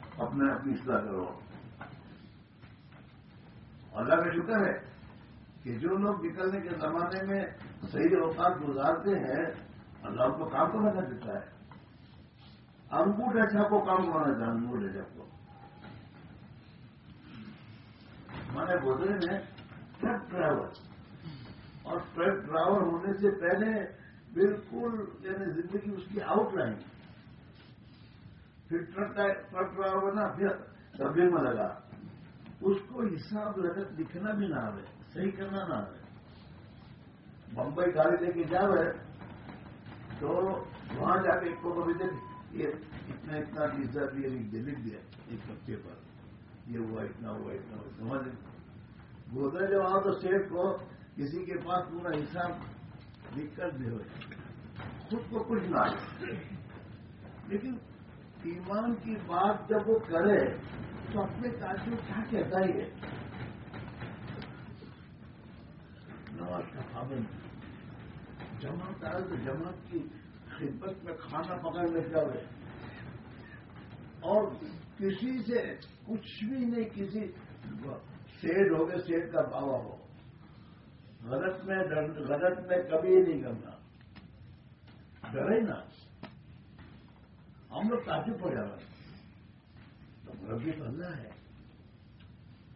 اپنے اپنی اصلاح کرو۔ اللہ کا شکر ہے کہ جو لوگ نکلنے کے زمانے میں صحیح اوقات گزارتے ہیں، اللہ ان کو کام کو لگا دیتا ہے۔ انگوٹ ایسا کو کام کرنا چاہتا انگوٹ ایسا کو میں بولے میں ٹرک ڈرائیور۔ اور ٹرک ڈرائیور ہونے سے پہلے بالکل یعنی زندگی اس کی آؤٹ لائن پھر ٹرک ٹرک ڈرائیور بنا پھر تبدیل میں لگا۔ اس کو حساب لگت لکھنا بھی نہ آئے صحیح کرنا نہ آئے بمبئی گاڑی لے کے جا رہے تو وہاں جا کے ایک کو کبھی یہ اتنا اتنا پیزا بھی لکھ دیا لکھ دیا ایک بچے پر۔ یہ ہوا، اتنا ہوا اتنا ہوا، سمجھ گودرے جب آؤ تو سیٹ کو کسی کے پاس پورا حساب لکھ کر دے ہوئے۔ خود کو کچھ نہ آئے۔ لیکن ایمان کی بات جب وہ کرے تو اپنے تعلق کیا کہتا ہی ہے نواز کا پابند جمع کرا تو جماعت کی خدمت میں کھانا پکڑ لے جاؤ اور کسی سے کچھ بھی نہیں، کسی سیٹ ہو گئے سیٹ کا باوا ہو۔ غلط میں غلط میں کبھی نہیں کرنا۔ ڈرے نا۔ ہم لوگ تعجب ہو جا رہے تو مربی تو اللہ ہے۔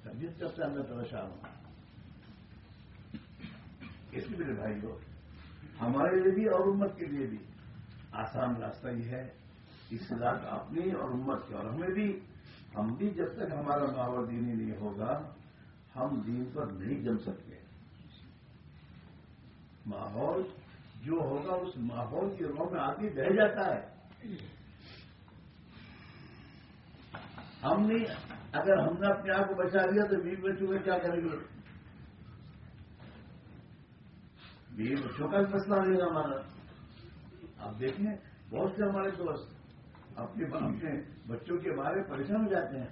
طبیعت کب سے اللہ پریشان ہوں اس لیے میرے بھائی لوگ، ہمارے لیے بھی اور امت کے لیے بھی آسان راستہ ہی ہے۔ اصلاح اپنی اور امت کے، اور ہمیں بھی، ہم بھی جب تک ہمارا ماحول دینی نہیں ہوگا، ہم دین پر نہیں جم سکتے۔ ماحول جو ہوگا، اس ماحول کی روح میں آدمی بہ جاتا ہے۔ ہم نہیں، اگر ہم نے اپنے آپ کو بچا لیا تو بیوی بچوں کا کیا کریں گے؟ بیوی بچوں کا مسئلہ نہیں گا ہمارا۔ آپ دیکھیں، بہت سے ہمارے دوست اپنے اپنے بچوں کے بارے پریشان ہو جاتے ہیں۔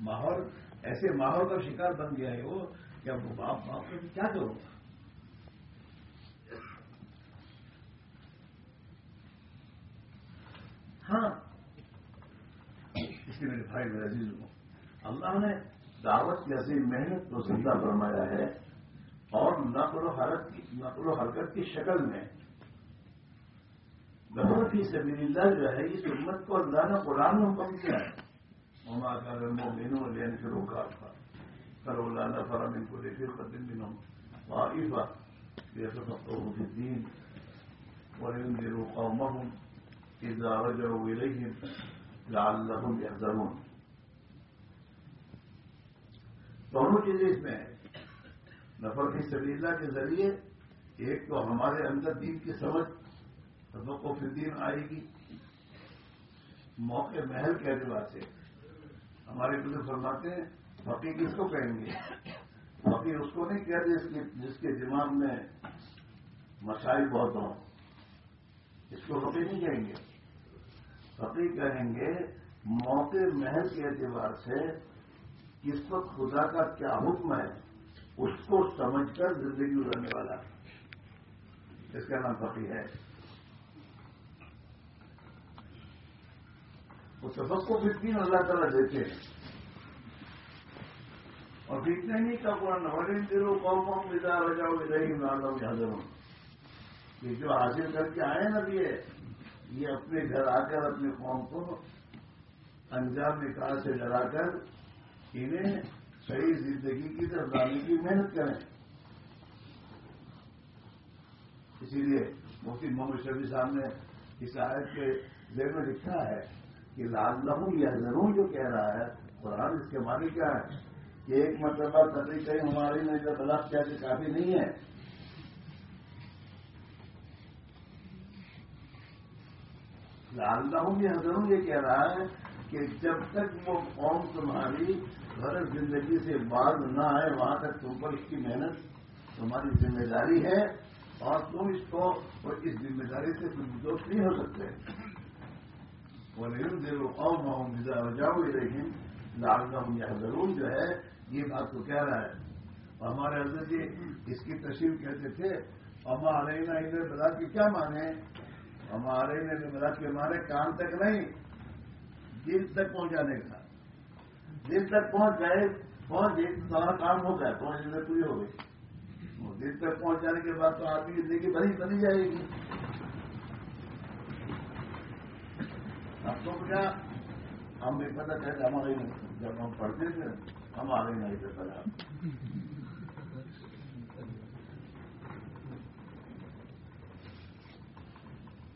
ماحول، ایسے ماحول کا شکار بن گیا ہے وہ کیا وہ باپ باپ کو کیا کرو ہاں اس لیے میرے بھائی میرے عزیز ہوں، اللہ نے دعوت کی عظیم محنت کو زندہ فرمایا ہے اور نقل و حرکت کی نقل و حرکت کی شکل میں بہت ہی سبیل اللہ جو ہے، اس امت کو اللہ نے قرآن میں حکم کیا ہے۔ مما کا مینو لین پھر روکا تھا کر اللہ فرم ان کو دیکھے قدم دنوں واقفہ جیسے الدین وينذر قومهم إذا رجعوا إليهم لعلهم يحذرون دونوں چیزیں اس میں نفر کی سبیلہ کے ذریعے ایک تو ہمارے اندر دین کی سمجھ حضرت کو فدین آئے گی۔ موقع محل کے اعتبار سے ہمارے بزرگ فرماتے ہیں فقی کس کو کہیں گے؟ فقی اس کو نہیں کہتے جس کے جس کے دماغ میں مسائل بہت ہوں۔ اس کو فقی نہیں کہیں گے۔ فقی کہیں گے، موقع محل کے اعتبار سے کس وقت خدا کا کیا حکم ہے، اس کو سمجھ کر زندگی گزرنے والا اس کا نام فقی ہے۔ وہ سبق کو ففٹین اللہ تعالیٰ دیتے ہیں۔ اور بیٹنے نہیں کا پورا نوالین دلو قوم قوم ودا ہو جاؤ ادھر ہی حاضر ہوں یہ جو حاصل کر کے آئے نا یہ یہ اپنے گھر آ کر، اپنے قوم کو انجام نکال سے ڈرا کر انہیں صحیح زندگی کی طرف لانے کی محنت کریں۔ اسی لیے مفتی محمد شفیع صاحب نے اس آیت کے ذہن میں لکھا ہے کہ لال لہوں یا ضرور جو کہہ رہا ہے، قرآن اس کے معنی کیا ہے؟ کہ ایک مرتبہ تبھی کہیں ہماری نے جو کیا کہ کافی نہیں ہے۔ لال لہوں یا ضرور یہ کہہ رہا ہے کہ جب تک وہ قوم تمہاری گھر زندگی سے باز نہ آئے، وہاں تک تم پر اس کی محنت، تمہاری ذمہ داری ہے اور تم اس کو اس ذمہ داری سے تم دوست نہیں ہو سکتے۔ وہ نہیں دے لو اور محمد جاؤ گے لیکن لال گاؤں یا ضرور جو ہے، یہ بات کو کہہ رہا ہے۔ ہمارے حضرت جی اس کی تشریف کہتے تھے ہمارے نا ادھر بلا کے کیا مانے ہمارے نے بلا کے مارے کام تک نہیں، دل تک پہنچانے کا۔ دل تک پہنچ گئے پہنچ گئے سارا کام ہو گیا پہنچنے میں پوری ہو گئی۔ دل تک پہنچ جانے کے بعد تو آپ کی زندگی بنی بنی جائے گی۔ اب تو کیا؟ ہم بھی پتہ کہ ہمارے جب ہم پڑھتے تھے ہم آ نہیں تھے پتا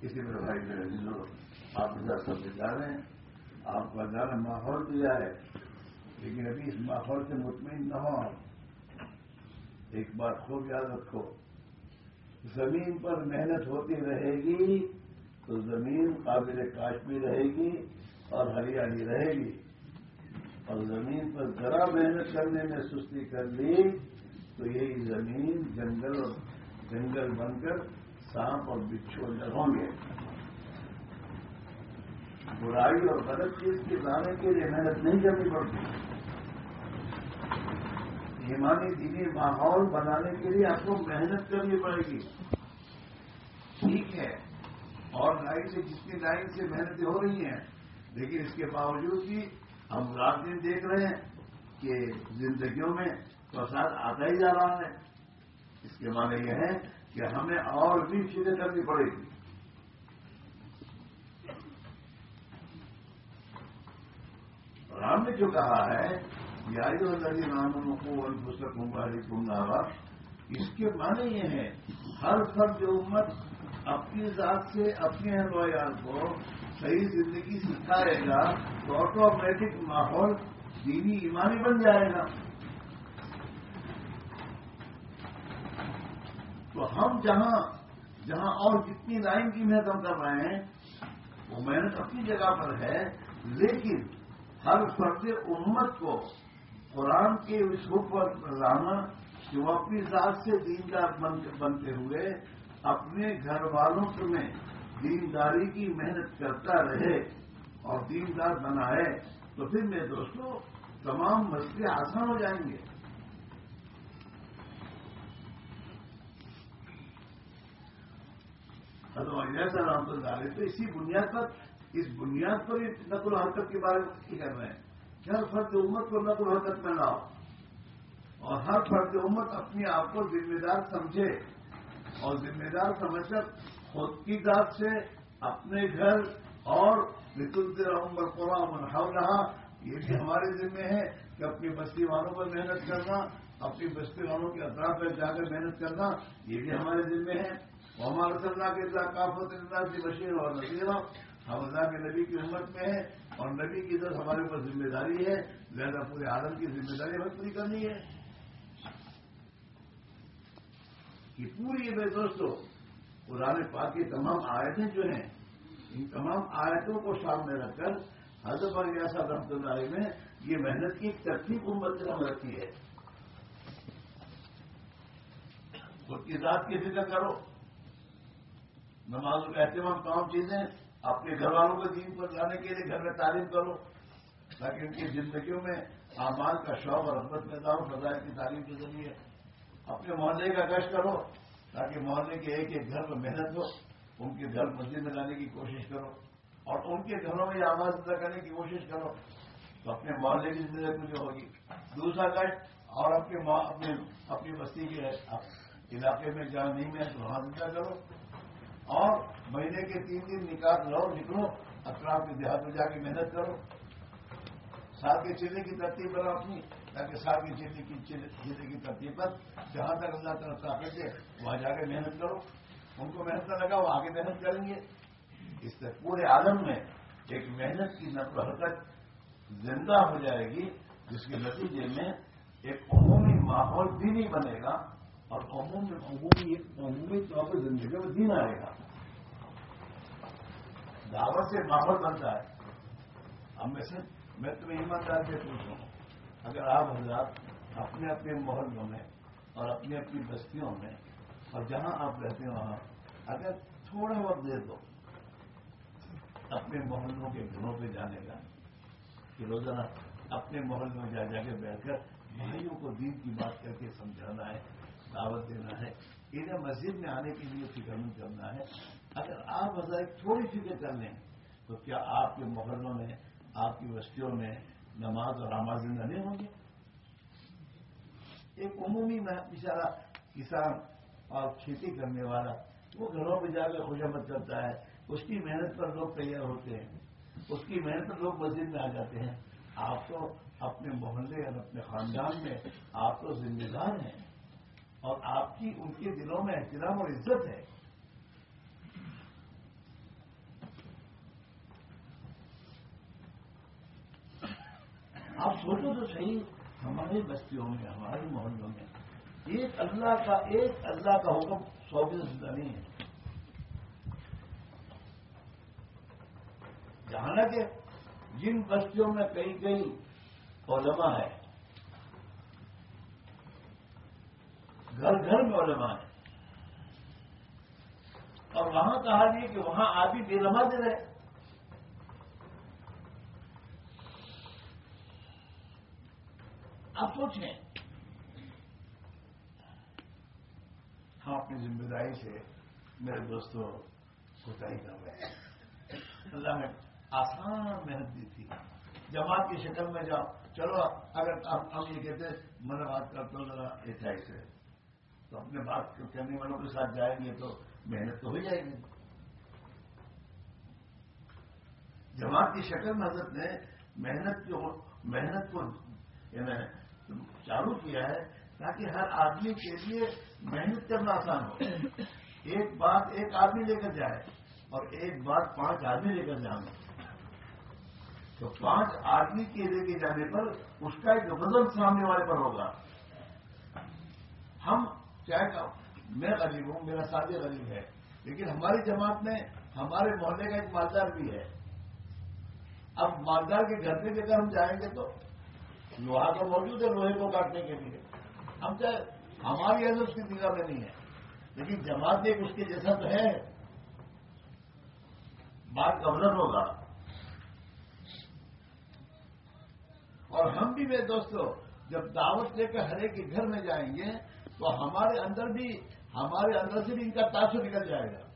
اسی طرح بھائی میرے آپ ساتھ سمجھدار ہیں آپ کا زیادہ ماحول دیا ہے، لیکن ابھی اس ماحول سے مطمئن نہ ہو ایک بات خوب یاد رکھو، زمین پر محنت ہوتی رہے گی تو زمین قابل کاش بھی رہے گی اور ہریالی رہے گی۔ اور زمین پر ذرا محنت کرنے میں سستی کر لی تو یہی زمین جنگل اور جنگل بن کر سانپ اور بچھو اندر ہوں گے۔ برائی اور غلط چیز کے لانے کے لیے محنت نہیں کرنی پڑتی۔ ایمانی دینی ماحول بنانے کے لیے آپ کو محنت کرنی پڑے گی۔ ٹھیک ہے۔ اور لائن سے جتنی لائن سے محنتیں ہو رہی ہیں، لیکن اس کے باوجود بھی ہم رات دن دیکھ رہے ہیں کہ زندگیوں میں فساد آتا ہی جا رہا ہے۔ اس کے معنی یہ ہے کہ ہمیں اور بھی چیزیں کرنی پڑے گی۔ اور ہم نے جو کہا ہے اللہ نام کو پستک ہوں گا اس کے معنی یہ ہے ہر فرد امت اپنی ذات سے اپنے اہل کو صحیح زندگی سکھائے گا تو آٹومیٹک ماحول دینی ایمانی بن جائے گا۔ تو ہم جہاں جہاں اور جتنی لائن کی محنت ہم کر رہے ہیں، وہ محنت اپنی جگہ پر ہے، لیکن ہر فرد امت کو قرآن کے اس حکم پر لانا کہ وہ اپنی ذات سے دیندار بنتے ہوئے اپنے گھر والوں میں دینداری کی محنت کرتا رہے اور دیندار بنائے، تو پھر میرے دوستوں تمام مسئلے آسان ہو جائیں گے۔ ایسا رام تو ڈالے تو اسی بنیاد پر، اس بنیاد پر نقل و حرکت کے بارے میں کر رہے ہیں؟ ہر فرد امت کو نقل حرکت میں لاؤ۔ اور ہر فرد امت اپنے آپ کو ذمہ دار سمجھے۔ اور ذمہ دار سمجھ کر خود کی ذات سے اپنے گھر اور نکلتے رہوں قرآن منحو رہا یہ بھی ہمارے ذمے ہے کہ اپنی بستی والوں پر محنت کرنا، اپنی بستی والوں کے اطراف میں جا کر محنت کرنا۔ یہ بھی ہمارے ذمے ہے۔ وہ ہمارے صلاح کے اللہ اللہ کی بشیر اور نظیرہ ہم اللہ کے نبی کی امت میں ہے اور نبی کی طرف ہمارے اوپر ذمہ داری ہے۔ لہذا پورے عالم کی ذمہ داری ہمیں پوری کرنی ہے۔ کہ پوری میرے دوستوں قرآن پاک کی تمام آیتیں جو ہیں، ان تمام آیتوں کو سامنے رکھ کر حضرت اور ریاست رحمۃ اللہ نے یہ محنت کی ایک ترتیب امت نے ہم رکھی ہے۔ خود کی ذات کی فکر کرو۔ نماز کا اہتمام تمام چیزیں اپنے گھر والوں کو دین پر لانے کے لیے گھر میں تعلیم کرو، تاکہ ان کی زندگیوں میں اعمال کا شوق اور رغبت پیدا ہو فضائل کی تعلیم کے ذریعے اپنے محلے کا گشت کرو، تاکہ محلے کے ایک ایک گھر میں محنت ہو، ان کے گھر مسجد میں لانے کی کوشش کرو اور ان کے گھروں میں یہ آواز ادا کرنے کی کوشش کرو، تو اپنے محلے کی زندگی مجھے ہوگی۔ دوسرا گشت اور اپنے اپنی اپنی بستی کے علاقے میں جہاں نہیں میں تو وہاں زندہ کرو۔ اور مہینے کے تین دن نکال لو، نکلو، اطراف کے دیہات میں جا کے محنت کرو۔ سال کے چلے کی ترتیب بنا اپنی، تاکہ سال کے چلے کی چلے کی ترتیب پر جہاں تک اللہ طرف طاقت ہے وہاں جا کے محنت کرو۔ ان کو محنت نہ لگا، وہ آگے محنت کریں گے۔ اس سے پورے عالم میں ایک محنت کی نقل حرکت زندہ ہو جائے گی، جس کے نتیجے میں ایک عمومی ماحول بھی نہیں بنے گا۔ اور عمومی عمومی ایک عمومی طور پر زندگی میں دین آئے گا۔ دعوت سے ماحول بنتا ہے۔ ہم میں سے میں تمہیں ایماندار سے پوچھوں اگر آپ حضرات اپنے اپنے محلوں میں اور اپنی اپنی بستیوں میں اور جہاں آپ رہتے ہیں وہاں، اگر تھوڑا وقت دے دو، اپنے محلوں کے گھروں پہ جانے کا، کہ روزانہ اپنے محل میں جا جا کے بیٹھ کر بھائیوں کو دین کی بات کر کے سمجھانا ہے دعوت دینا ہے، انہیں مسجد میں آنے کے لیے فکر نہیں کرنا ہے۔ اگر آپ حضرت تھوڑی فکر کر لیں، تو کیا آپ کے محلوں میں، آپ کی بستیوں میں نماز اور آماز زندہ نہیں ہوں گے؟ ایک عمومی بیچارہ کسان اور کھیتی کرنے والا، وہ گھروں میں جا کر خوشامد کرتا ہے۔ اس کی محنت پر لوگ تیار ہوتے ہیں۔ اس کی محنت پر لوگ مسجد میں آ جاتے ہیں۔ آپ تو اپنے محلے اور اپنے خاندان میں آپ تو ذمہ دار ہیں۔ اور آپ کی ان کے دلوں میں احترام اور عزت ہے۔ آپ سوچو تو صحیح ہماری بستیوں میں، ہمارے محلوں میں، ایک اللہ کا، ایک اللہ کا حکم سو زیادہ نہیں ہے۔ جہاں کہ جن بستیوں میں کئی کئی علماء ہے گھر گھر میں علماء ہے اور وہاں کہا گیا کہ وہاں آدمی بے لما دے رہے۔ آپ سوچیں ہم ہاں، اپنی ذمہ داری سے میرے دوستوں کوتاہی کر رہے ہیں۔ اللہ نے آسان محنت دی تھی۔ جماعت کی شکل میں جاؤ۔ چلو، اگر ہم یہ کہتے میں بات کرتا ہوں، ذرا اٹھائی سے۔ تو اپنے بات کرنے والوں کے ساتھ جائیں گے تو محنت تو ہو جائے گی۔ جماعت کی شکل میں حضرت نے محنت جو محنت کو یعنی چالو کیا ہے تاکہ ہر آدمی کے لیے محنت کرنا آسان ہو۔ ایک بات ایک آدمی لے کر جائے اور ایک بات پانچ آدمی لے کر جانا تو پانچ آدمی کے لے کے جانے پر اس کا ایک وزن سامنے والے پر ہوگا۔ ہم چاہے میں غریب ہوں، میرا ساتھی غریب ہے۔ لیکن ہماری جماعت میں ہمارے محلے کا ایک مالدار بھی ہے۔ اب مالدار کے گھر پہ لے کر ہم جائیں گے تو لوہا تو موجود ہے، لوہے کو کاٹنے کے لیے۔ ہم چاہے ہماری حضرت اس کی نگاہ میں نہیں ہے، لیکن جماعت ایک اس کے جیسا تو ہے۔ بات گورنر ہوگا۔ اور ہم بھی میرے دوستوں جب دعوت لے کر ہر ایک کے گھر میں جائیں گے تو ہمارے اندر بھی ہمارے اندر سے بھی ان کا تاثر نکل جائے گا۔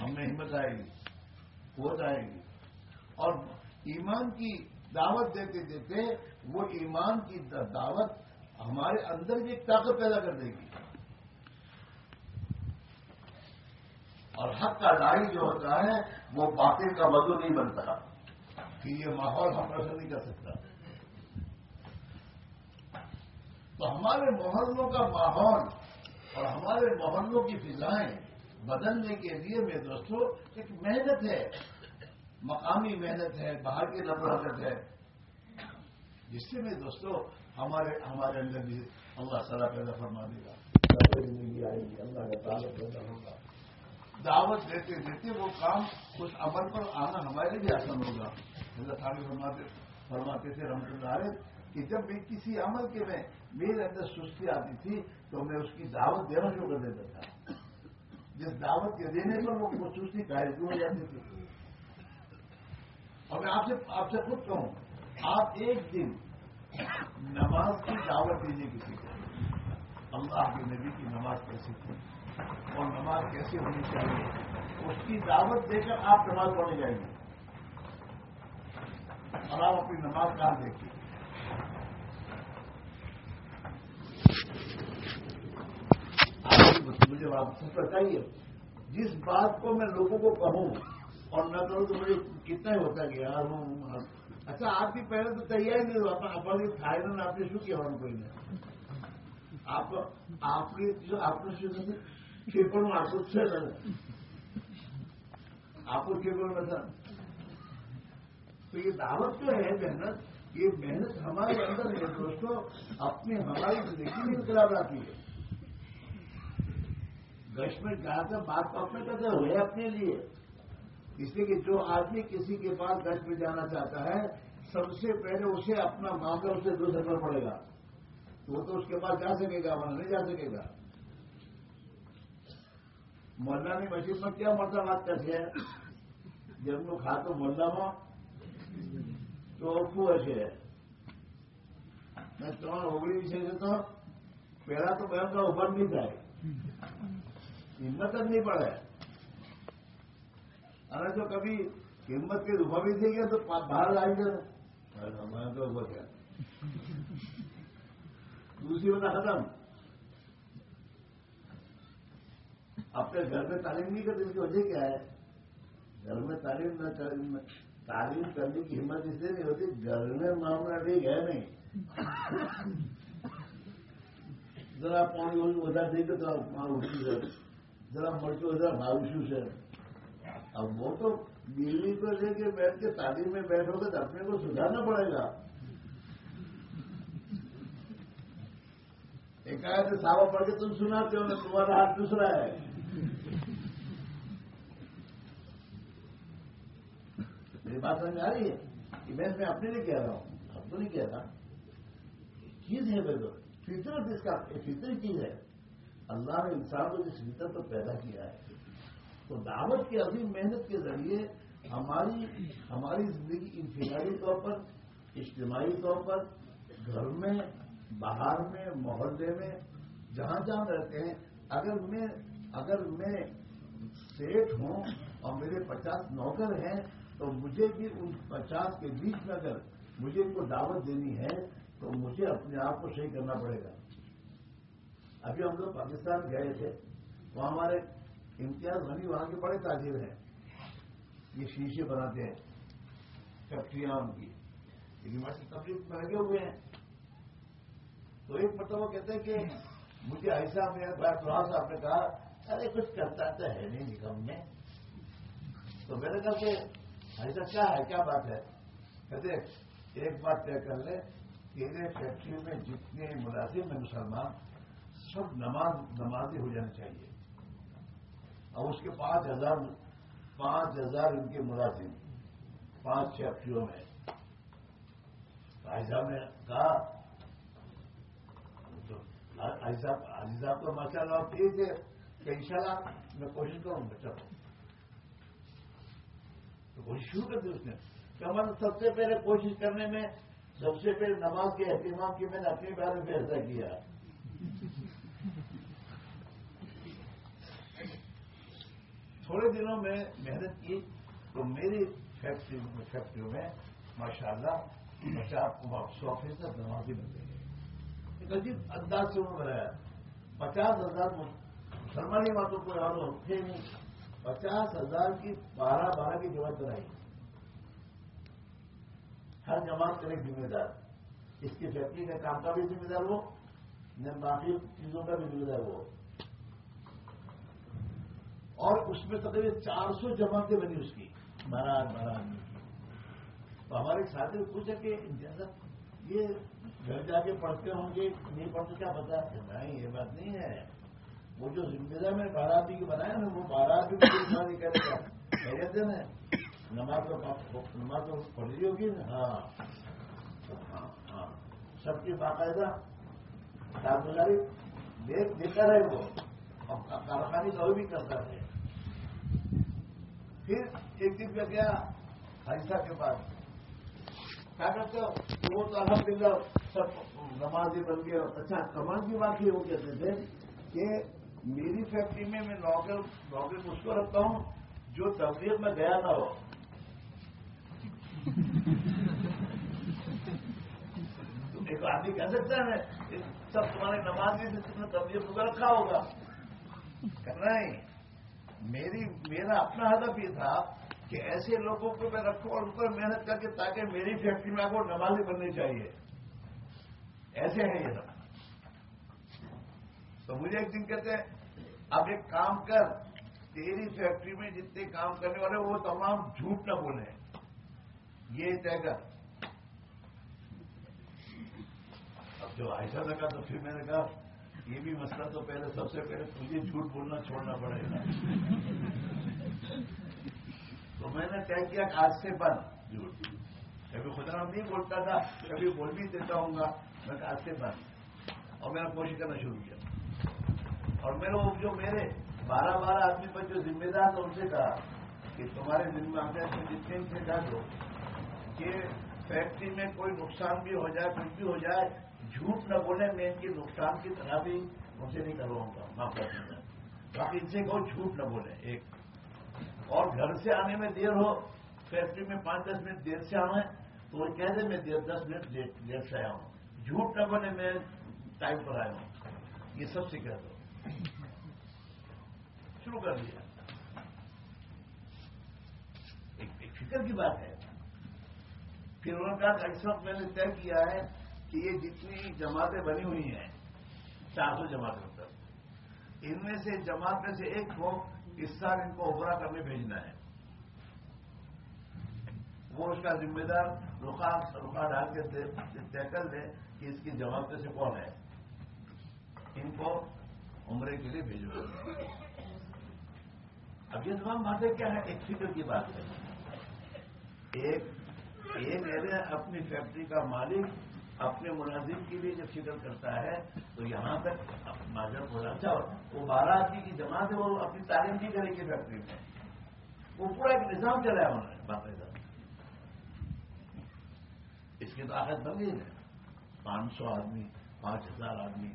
ہم میں ہمت آئے گی، قوت آئے گی۔ اور ایمان کی دعوت دیتے دیتے وہ ایمان کی دعوت ہمارے اندر بھی ایک طاقت پیدا کر دے گی۔ اور حق کا دائی جو ہوتا ہے، وہ باطل کا وضو نہیں بنتا، کہ یہ ماحول ہم ایسا نہیں کر سکتا۔ تو ہمارے محلوں کا ماحول اور ہمارے محلوں کی فضائیں بدلنے کے لیے میرے دوستوں ایک محنت ہے۔ مقامی محنت ہے، باہر کی نفرت ہے۔ جس سے میں دوستوں ہمارے ہمارے اندر بھی اللہ تعالیٰ پیدا فرما دے گا۔ زندگی آئے گی اللہ کا تعلق پیدا ہوگا دعوت دیتے دیتے وہ کام اس عمل پر آنا ہمارے لیے آسان ہوگا۔ اللہ تعالی فرماتے فرماتے تھے، رحمت اللہ علیہ کہ جب میں کسی عمل کے میں میرے اندر سستی آتی تھی تو میں اس کی دعوت دینا شروع کر دیتا تھا۔ جس دعوت کے دینے پر وہ سستی قائد ہو جاتی تھی؟ اور میں آپ سے آپ سے خود کہوں، آپ ایک دن نماز کی دعوت دیجیے کسی کو اللہ کے نبی کی نماز کیسی تھی؟ اور نماز کیسے ہونی چاہیے؟ اس کی دعوت دے کر آپ نماز پڑھنے جائیں گے اور آپ اپنی نماز کہاں دیکھیے؟ مجھے واپس چاہیے جس بات کو میں لوگوں کو کہوں، اور نہ کروں تو مجھے کتنا ہی ہوتا گیا اچھا آپ کی پہلے تو تیاری نہیں ہوا اپنے فائنل آپ نے شو کیا ہوں کوئی نہیں۔ آپ آپ کی جو آپ نے کھیپڑ میں آپ کو چھ آپ کو کھیپڑ میں تھا تو یہ دعوت جو ہے محنت یہ محنت ہمارے اندر ہے دوستوں اپنی ہماری زندگی میں انقلاب آتی ہے۔ گش میں جا کر بات اپنے کرتے ہوئے اپنے لیے۔ اس لیے کہ جو آدمی کسی کے پاس گش میں جانا چاہتا ہے، سب سے پہلے اسے اپنا معاملہ اسے دور کرنا پڑے گا۔ وہ تو اس کے پاس جا سکے گا، وہاں نہیں جا سکے گا۔ مولانا مسجد میں کیا مرتا بات کرتے ہیں جب لوگ کھا تو مولنا میں تو ابو ایسے ہے۔ میں تمہارا اوگڑی بھی سے تو پہلا تو میں کا اوپر نہیں جائے۔ ہمت نہیں پڑے۔ ارے جو کبھی ہمت کے روپا بھی دے گیا تو باہر آئیں گے۔ میں تو اوپر گیا۔ دوسری بتا ختم۔ اپنے گھر میں تعلیم نہیں کرتے اس کی وجہ کیا ہے؟ گھر میں تعلیم نہ تعلیم کرنے کی ہمت اس لیے نہیں ہوتی، گھر میں معاملہ ٹھیک ہے نہیں؟ ذرا پانی ادھر دے کے تو اٹھی ہے ذرا مرچو ادھر بھاوشو سے۔ اب وہ تو دلی کو لے کے بیٹھ کے تعلیم میں بیٹھو گے تو اپنے کو سدھارنا پڑے گا۔ ایک آئے ساوا پڑھ کے تم سناتے ہو نا تمہارا ہاتھ دوسرا ہے۔ میری بات سمجھ آ رہی ہے کہ میں اپنے لیے کہہ رہا ہوں اب تو نہیں کہہ رہا۔ چیز ہے تو فطرت اس کا فطری چیز ہے۔ اللہ نے انسان کو جس فطرت کو پیدا کیا ہے، تو دعوت کی عظیم محنت کے ذریعے ہماری ہماری زندگی انفرادی طور پر، اجتماعی طور پر، گھر میں، باہر میں، محلے میں، جہاں جہاں رہتے ہیں۔ اگر میں اگر میں سیٹ ہوں اور میرے پچاس نوکر ہیں تو مجھے بھی ان پچاس کے بیچ میں اگر مجھے ان کو دعوت دینی ہے تو مجھے اپنے آپ کو صحیح کرنا پڑے گا۔ ابھی ہم لوگ پاکستان گئے تھے، وہاں ہمارے امتیاز غنی وہاں کے بڑے تاجر ہیں۔ یہ شیشے بناتے ہیں، فیکٹریاں ان کی۔ لیکن تبلیغ میں لگے ہوئے ہیں۔ تو ایک مرتبہ کہتے ہیں کہ مجھے ایسا میں تھوڑا سا آپ نے کہا، ارے کچھ کرتا تو ہے نہیں نگم میں۔ تو میں نے کہا کہ ایسا کیا ہے؟ کیا بات ہے؟ کہتے ایک بات طے کر لے، تیرے فیکٹری میں جتنے ملازم ہیں مسلمان، سب نماز، نمازی ہو جانا چاہیے۔ اور اس کے پانچ ہزار پانچ ہزار ان کے ملازم، پانچ فیکٹریوں میں۔ صاحب نے کہا صاحب تو ماشاء اللہ ٹھیک ہے، کہ ان شاء اللہ میں کوشش کروں گا تو کوشش شروع کر دی اس نے۔ کہ میں سب سے پہلے کوشش کرنے میں، سب سے پہلے نماز کے اہتمام کی میں نے اپنے بارے میں فیصلہ کیا۔ تھوڑے دنوں میں محنت کی تو میری فیکٹریوں میں ماشاء اللہ پچاس سو فیصد نمازی بن گئی۔ ایک عجیب انداز سے انہوں نے بنایا۔ پچاس ہزار مسلمانی باتوں کو یاد تھے نہیں۔ پچاس ہزار کی بارہ بارہ کی جماعت بنائی۔ ہر جماعت کا ایک ذمہ دار۔ اس کی فیکٹری کے کام کا بھی ذمہ دار وہ باقی چیزوں کا بھی ذمہ دار وہ اور اس میں تقریباً چار سو جماعتیں بنی اس کی۔ بارہ بارہ آدمی کی تو ہمارے ساتھی نے پوچھا کہ یہ گھر جا کے پڑھتے ہوں گے، نہیں پڑھتے کیا پتا نہیں، یہ بات نہیں ہے۔ وہ جو ذمہ دار میں بارہ آدمی کی بنایا نا، وہ بارہ آدمی کو نا، نماز نماز تو پڑھی ہوگی نا۔ ہاں۔ ہاں ہاں۔ سب کی باقاعدہ کارگزاری دیکھ دیتا رہے وہ۔ کارخانے کا بھی کرتا رہے۔ پھر ایک دن میں گیا حادثہ کے پاس۔ کیا کرتے ہو؟ وہ تو الحمد للہ سب نمازی بن گئے اچھا کمال کی بات یہ وہ کہتے تھے کہ میری فیکٹری میں میں نوکر نوکر اس کو رکھتا ہوں جو تبلیغ میں گیا نہ ہو ایک آدمی کہہ سکتا ہے سب تمہارے نماز سے تم نے تبلیغ کو رکھا ہوگا۔ کرنا ہی میری میرا اپنا ہدف یہ تھا کہ ایسے لوگوں کو میں رکھوں اور ان پر محنت کر کے تاکہ میری فیکٹری میں آپ کو نمازی بننی چاہیے۔ ایسے ہیں یہ سب۔ تو مجھے ایک دن کہتے ہیں اب ایک کام کر، تیری فیکٹری میں جتنے کام کرنے والے وہ تمام جھوٹ نہ بولیں۔ یہ طے کر۔ اب جو ایسا لگا تو پھر میں نے کہا، یہ بھی مسئلہ تو پہلے، سب سے پہلے تجھے جھوٹ بولنا چھوڑنا پڑے گا۔ تو میں نے طے کیا آج سے بند۔ جھوٹ کبھی خدا نہیں بولتا تھا، کبھی بول بھی دیتا ہوں گا، میں آج سے بند۔ اور میں نے کوشش کرنا شروع کیا۔ اور میرے وہ جو میرے بارہ بارہ آدمی پر جو ذمہ دار تھا، ان سے کہا کہ تمہارے ذمہ دار آتے جتنے ان سے کہا دو، کہ فیکٹری میں کوئی نقصان بھی ہو جائے، کچھ بھی ہو جائے، جھوٹ نہ بولے، میں ان کے نقصان کی طرح بھی ان سے نہیں کرواؤں گا، معاف کر دوں گا باقی ان سے کہو جھوٹ نہ بولے، ایک۔ اور گھر سے آنے میں دیر ہو، فیکٹری میں پانچ دس منٹ دیر سے آنا ہے تو وہ کہہ دے میں دیر دس منٹ دیر سے آیا ہوں۔ جھوٹ نہ بولے، میں ٹائم پر آیا ہوں۔ یہ سب سے کہہ دو شروع کر دیا۔ ایک فکر کی بات ہے۔ پھر انہوں نے کہا کہ اس وقت میں نے طے کیا ہے کہ یہ جتنی جماعتیں بنی ہوئی ہیں، چار سو جماعتوں تک، ان میں سے جماعت میں سے ایک کو اس سال ان کو ابرا کرنے بھیجنا ہے۔ وہ اس کا ذمہ دار رخا رخا ڈال کے طے کر دے کہ اس کی جماعت میں سے کون ہے۔ ان کو عمرے کے لیے بھیجو اب یہ تمام باتیں کیا ہے ایک فکر کی بات ہے۔ ایک ایک اپنی فیکٹری کا مالک اپنے ملازم کے لیے جب فکر کرتا ہے، تو یہاں تک ماجر ہو اچھا وہ بارہ آدمی کی جماعت ہے، وہ اپنی تعلیم نہیں کرے گی فیکٹری میں۔ وہ پورا ایک نظام چلایا انہوں نے باقاعدہ۔ اس کی تو آخر بن گئی ہے۔ پانچ سو آدمی، پانچ ہزار آدمی۔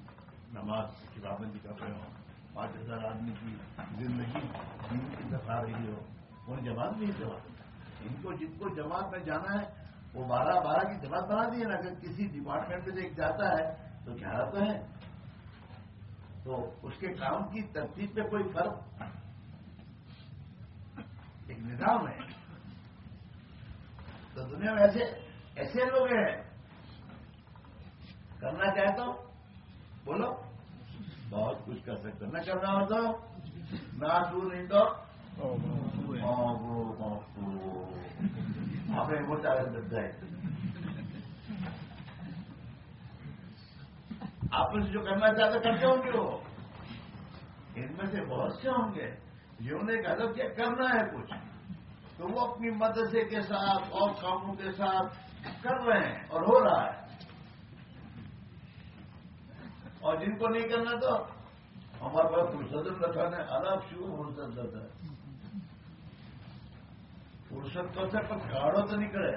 نماز کی پابندی کر رہے ہوں۔ پانچ ہزار آدمی کی زندگی دین کی رہی ہو۔ وہ جماعت نہیں جماعت ان کو جن کو جماعت میں جانا ہے، وہ بارہ بارہ کی جماعت بنا دی ہے نا۔ اگر کسی ڈپارٹمنٹ میں سے ایک جاتا ہے، تو کیا تو ہے؟ تو اس کے کام کی ترتیب پہ کوئی فرق؟ ایک نظام ہے۔ تو دنیا میں ایسے ایسے لوگ ہیں۔ کرنا چاہے تو بولو۔ بہت کچھ کر سکتے نہ کرنا ہو تو نہ دور نہیں تو آپ وہ چاہے لگ آپ سے جو کرنا چاہتے کرتے ہوں گے وہ۔ ان میں سے بہت سے ہوں گے۔ جنہوں نے غلط کیا کرنا ہے کچھ۔ تو وہ اپنی مدرسے کے ساتھ اور کاموں کے ساتھ کر رہے ہیں اور ہو رہا ہے۔ اور جن کو نہیں کرنا تو ہمارے پاس فرصت رکھانے الگ شروع فرصت رہتا ہے فرصت تو سے پر گاڑو تو نہیں کرے۔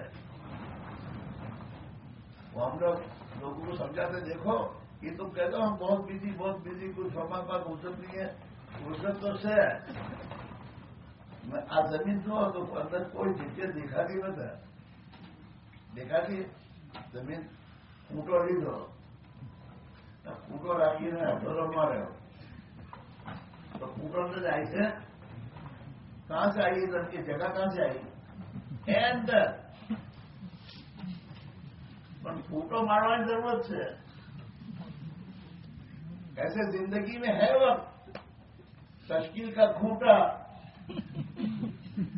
وہ ہم لوگ، لوگوں کو سمجھاتے، دیکھو، یہ تم کہتے ہو، ہم بہت بزی بہت بزی کوئی ہمارے پاس فرصت نہیں ہے۔ فرصت تو سے میں آج زمین تو اندر کوئی ڈیٹیل دیکھا نہیں بتا دیکھا کہ زمین کوٹو نہیں دو کوٹو راکھی نے ڈولر مارے ہو تو کوٹو سے جائے سے کہاں سے آئی ادھر کی جگہ کہاں سے آئی اندر ضرورت ہے ایسے زندگی میں ہے وقت تشکیل کا کھوٹا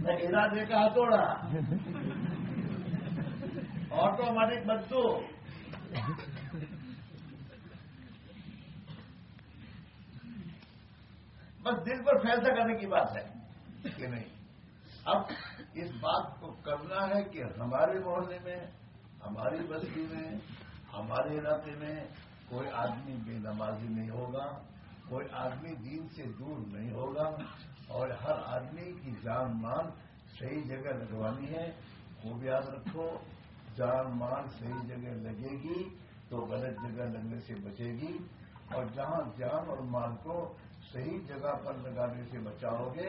ارادے کا بس دل پر فیصلہ کرنے کی بات ہے۔ کہ نہیں۔ اب اس بات کو کرنا ہے کہ ہمارے محلے میں، ہماری بستی میں، ہمارے علاقے میں کوئی آدمی بے نمازی نہیں ہوگا، کوئی آدمی دین سے دور نہیں ہوگا، اور ہر آدمی کی جان مان صحیح جگہ لگوانی ہے۔ وہ بھی یاد رکھو، جان مان صحیح جگہ لگے گی تو غلط جگہ لگنے سے بچے گی۔ اور جہاں جان اور مال کو صحیح جگہ پر لگانے سے بچاؤ گے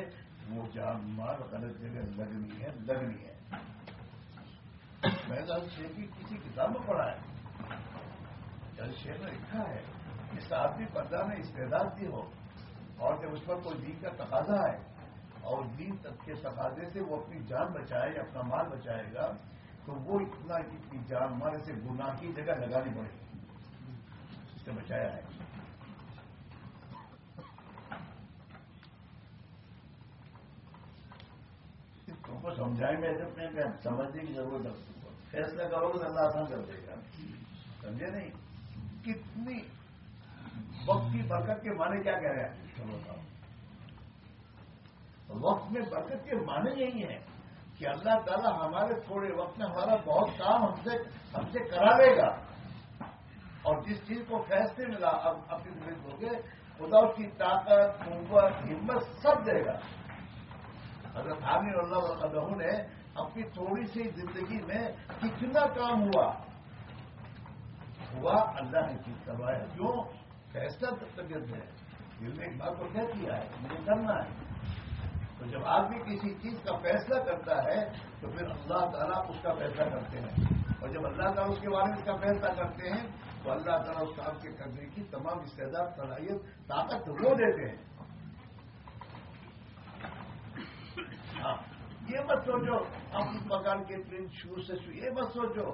وہ جان مال غلط جگہ لگنی ہے لگنی ہے۔ میں جل شیخ کی کسی کتاب میں پڑھا ہے؟ جل شیخ نے لکھا ہے اس آدمی پردہ میں استعداد دی ہو اور جب اس پر کوئی دین کا تقاضا ہے اور دین تک کے تقاضے سے وہ اپنی جان بچائے اپنا مال بچائے گا، تو وہ اتنا اتنی جان مال سے گناہ کی جگہ لگانی پڑے گی، اس سے بچایا ہے تم کو سمجھائیں گے جب میں سمجھنے کی ضرورت ہے۔ فیصلہ کرو گے اللہ آسان کر دے گا۔ سمجھے نہیں؟ کتنی وقت کی برکت کے معنی کیا کہہ رہے ہیں؟ وقت میں برکت کے معنی یہی ہے کہ اللہ تعالیٰ ہمارے تھوڑے وقت میں ہمارا بہت کام ہم سے ہم سے کرا لے گا۔ اور جس چیز کو فیصلے ملا اب اپنی زندگی ہو گئے خدا اس کی طاقت، قوت، ہمت سب دے گا۔ حضرت حامد اللہ ادہ نے اپنی تھوڑی سی زندگی میں کتنا کام ہوا؟ ہوا اللہ نے چیز کروایا کیوں؟ فیصلہ طبیعت ہے، دل نے ایک بات کو کیا کیا ہے، مجھے کرنا ہے۔ تو جب آدمی کسی چیز کا فیصلہ کرتا ہے، تو پھر اللہ تعالیٰ اس کا فیصلہ کرتے ہیں۔ اور جب اللہ تعالیٰ اس کے بارے میں اس کا فیصلہ کرتے ہیں، تو اللہ تعالیٰ اس کام کے کرنے کی تمام استعداد، صلاحیت، طاقت وہ دیتے ہیں ہاں یہ مت سوچو اپنی مکان کے پرنٹ شروع سے یہ مت سوچو۔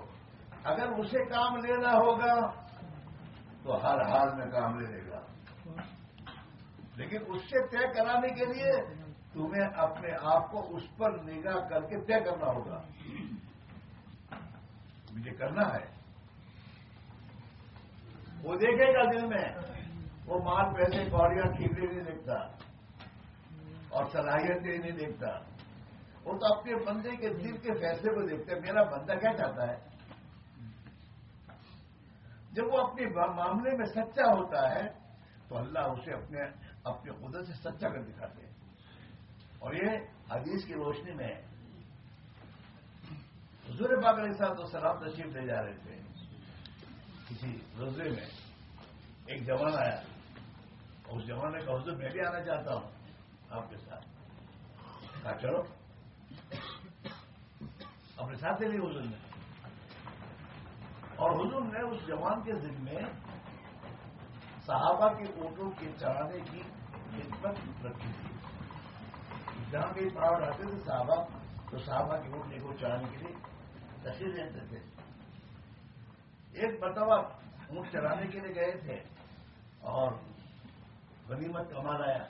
اگر اسے کام لینا ہوگا تو ہر حال میں کام لے لے گا۔ لیکن اس سے طے کرانے کے لیے تمہیں اپنے آپ کو اس پر نگاہ کر کے طے کرنا ہوگا۔ مجھے کرنا ہے۔ وہ دیکھے گا دل میں۔ وہ مال پیسے کوڑیاں ٹھیک نہیں دیکھتا اور صلاحیتیں نہیں دیکھتا۔ وہ تو اپنے بندے کے دل کے فیصلے کو دیکھتے ہیں، میرا بندہ کیا چاہتا ہے؟ جب وہ اپنے معاملے میں سچا ہوتا ہے، تو اللہ اسے اپنے اپنے قدرت سے سچا کر دکھاتے ہیں۔ اور یہ حدیث کی روشنی میں حضور پاک علیہ صاحب تو سلام تشریف لے جا رہے تھے۔ کسی روزے میں ایک جوان آیا۔ اس جوان کا حضور، میں بھی آنا چاہتا ہوں آپ کے ساتھ۔ کہا، چلو۔ اپنے ساتھ لی حضور نے۔ اور حضور نے اس جوان کے ذمہ میں صحابہ کے اونٹوں کے چڑھانے کی خدمت رکھی تھی۔ جہاں بھی پڑاؤ رہتے تھے صحابہ، تو صحابہ کے اٹھنے کو چڑھانے کے لیے تشریح دیتے تھے۔ ایک مرتبہ اونٹ چلانے کے لیے گئے تھے اور غنیمت کمال آیا۔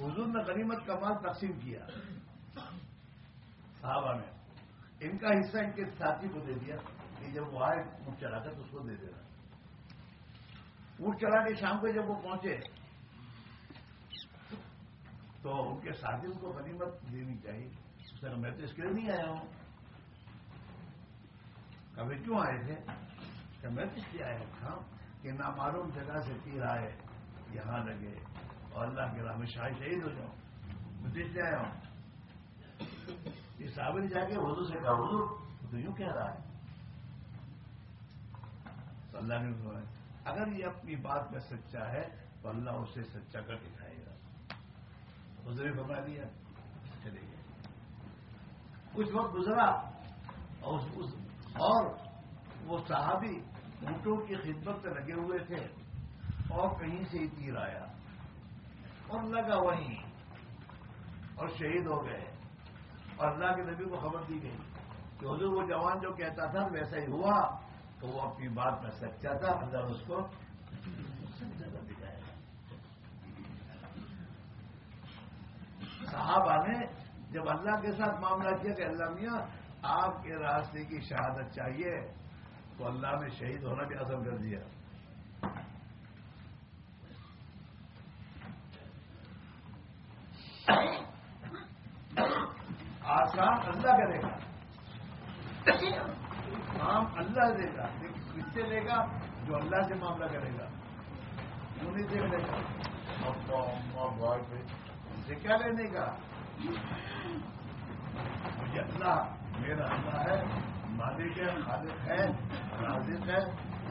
حضور نے غنیمت کمال تقسیم کیا۔ صحابہ نے ان کا حصہ ان کے ساتھی کو دے دیا کہ جب وہ آئے، اونٹ چلا کر تو اس کو دے دینا۔ اونٹ چلا کے شام کو جب وہ پہنچے، تو ان کے ساتھی ان کو غنیمت دینی چاہیے۔ سر میں تو اس کے لیے نہیں آیا ہوں۔ کبھی کیوں آئے تھے؟ کہ میں تو اس لیے آیا تھا کہ نامعلوم جگہ سے تیر آئے، یہاں لگے اور اللہ کے راہ میں شاہ شہید ہو جاؤں۔ میں تو اس لیے آیا ہوں۔ یہ صابر جا کے وضو سے کہا وضو تو یوں کہہ رہا ہے۔ اللہ نے اگر یہ اپنی بات میں سچا ہے، تو اللہ اسے سچا کر دکھائے گا۔ حضرے فرما دیا چلے گئے۔ کچھ وقت گزرا اور وہ صحابی اونٹوں کی خدمت سے لگے ہوئے تھے اور کہیں سے ہی تیر آیا۔ اور لگا وہیں اور شہید ہو گئے۔ اور اللہ کے نبی کو خبر دی گئی کہ حضور وہ جوان جو کہتا تھا ویسا ہی ہوا، تو وہ اپنی بات میں سچا تھا اللہ اس کو دکھایا صحابہ نے جب اللہ کے ساتھ معاملہ کیا کہ اللہ میاں، آپ کے راستے کی شہادت چاہیے، تو اللہ نے شہید ہونا بھی اصل کر دیا۔ کام اللہ کرے گا کام اللہ دے گا کس سے لے گا جو اللہ سے معاملہ کرے گا۔ کیوں نہیں دیکھ لے گا پہ ان سے کیا لینے کا؟ مجھے اللہ میرا اللہ ہے مالک ہے خالق ہے رازق ہے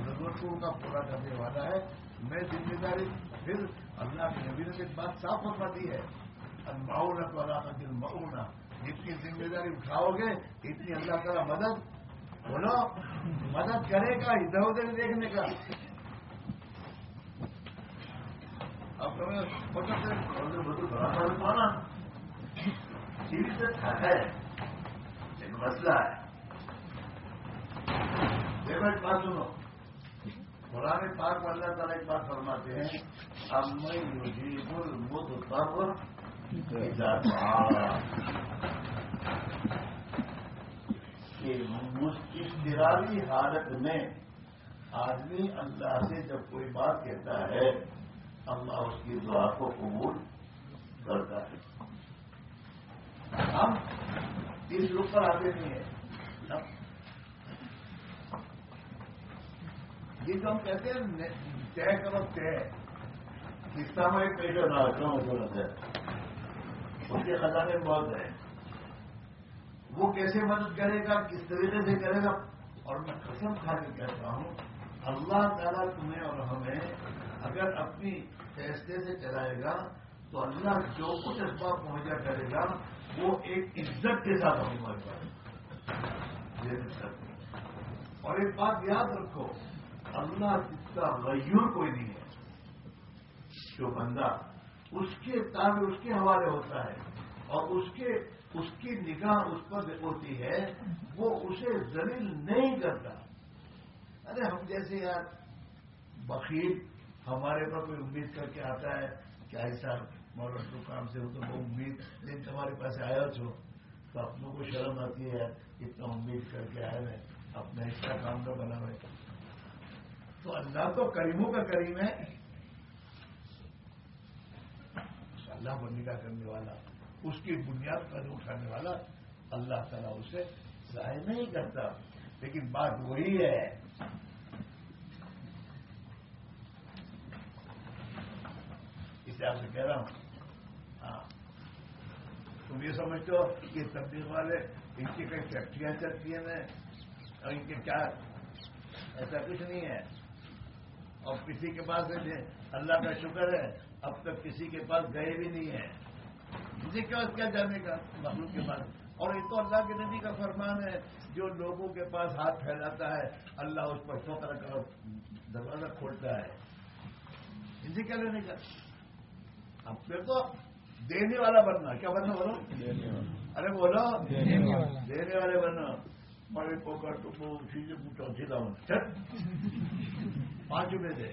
ضرورتوں کا پورا کرنے والا ہے۔ میں ذمہ داری پھر اللہ کے نبی نے ایک بات صاف بتا دی ہے۔ المعون والا کا دل معاون جتنی ذمہ داری اٹھاؤ گے، اتنی اللہ تعالیٰ مدد بولو، مدد کرے گا، ادھر ادھر دیکھنے کا۔ اب تمہیں چیز ہے ایک مسئلہ ہے۔ دیکھو ایک بات سنو۔ قرآن پاک میں اللہ تعالیٰ ایک بات فرماتے ہیں اب میں یوجیب المد تب کہ استرالی حالت میں آدمی اللہ سے جب کوئی بات کہتا ہے، اللہ اس کی دعا کو قبول کرتا ہے۔ ہم اس روپ پر آتے نہیں ہیں۔ یہ جو ہم کہتے ہیں طے کرو طے۔ قصہ میں ایک پیشہ نہ ضرورت ہے اس کے خزانے بہت ہیں۔ وہ کیسے مدد کرے گا، کس طریقے سے کرے گا؟ اور میں قسم کھا کے کہتا ہوں، اللہ تعالیٰ تمہیں اور ہمیں اگر اپنی فیصلے سے چلائے گا، تو اللہ جو کچھ اسباب پہنچا کرے گا، وہ ایک عزت کے ساتھ ہمیں پہنچ پائے گا۔ اور ایک بات یاد رکھو، اللہ جس غیور کوئی نہیں ہے، جو بندہ اس کے تابع، اس کے حوالے ہوتا ہے اور اس کے اس کی نگاہ اس پر ہوتی ہے، وہ اسے زلیل نہیں کرتا۔ ارے، ہم جیسے یار بخیر ہمارے پر کوئی امید کر کے آتا ہے کہ ایسا مورت تو کام سے ہو تو وہ امید، لیکن تمہارے پاس آیا چھو تو اپنوں کو شرم آتی ہے اتنا امید کر کے آئے ہیں اپنا حصہ کام کا بنا ہوئے۔ تو اللہ تو کریموں کا کریم ہے۔ اللہ بننے کا کرنے والا اس کی بنیاد پر اٹھانے والا اللہ تعالیٰ اسے ظاہر نہیں کرتا۔ لیکن بات وہی ہے۔ اسے آپ سے کہہ رہا ہوں۔ ہاں۔ تم یہ سمجھتے ہو کہ تبدیل والے ان کی کئی فیکٹریاں چلتی ہیں اور ان کے کیا؟ ایسا کچھ نہیں ہے۔ اور کسی کے پاس اللہ کا شکر ہے، اب تک کسی کے پاس گئے بھی نہیں ہیں۔ کسی کے پاس کیا جانے کا مخلوق کے پاس؟ اور یہ تو اللہ کے نبی کا فرمان ہے جو لوگوں کے پاس ہاتھ پھیلاتا ہے اللہ اس پر طرح کا دروازہ کھولتا ہے۔ کیا لینے کا؟ اب پھر تو دینے والا بننا کیا بننا بولو؟ ارے بولو دینے والے بننا۔ بڑے پوکر ٹکو چیزیں پوچھو سیدھا پانچ روپے دے۔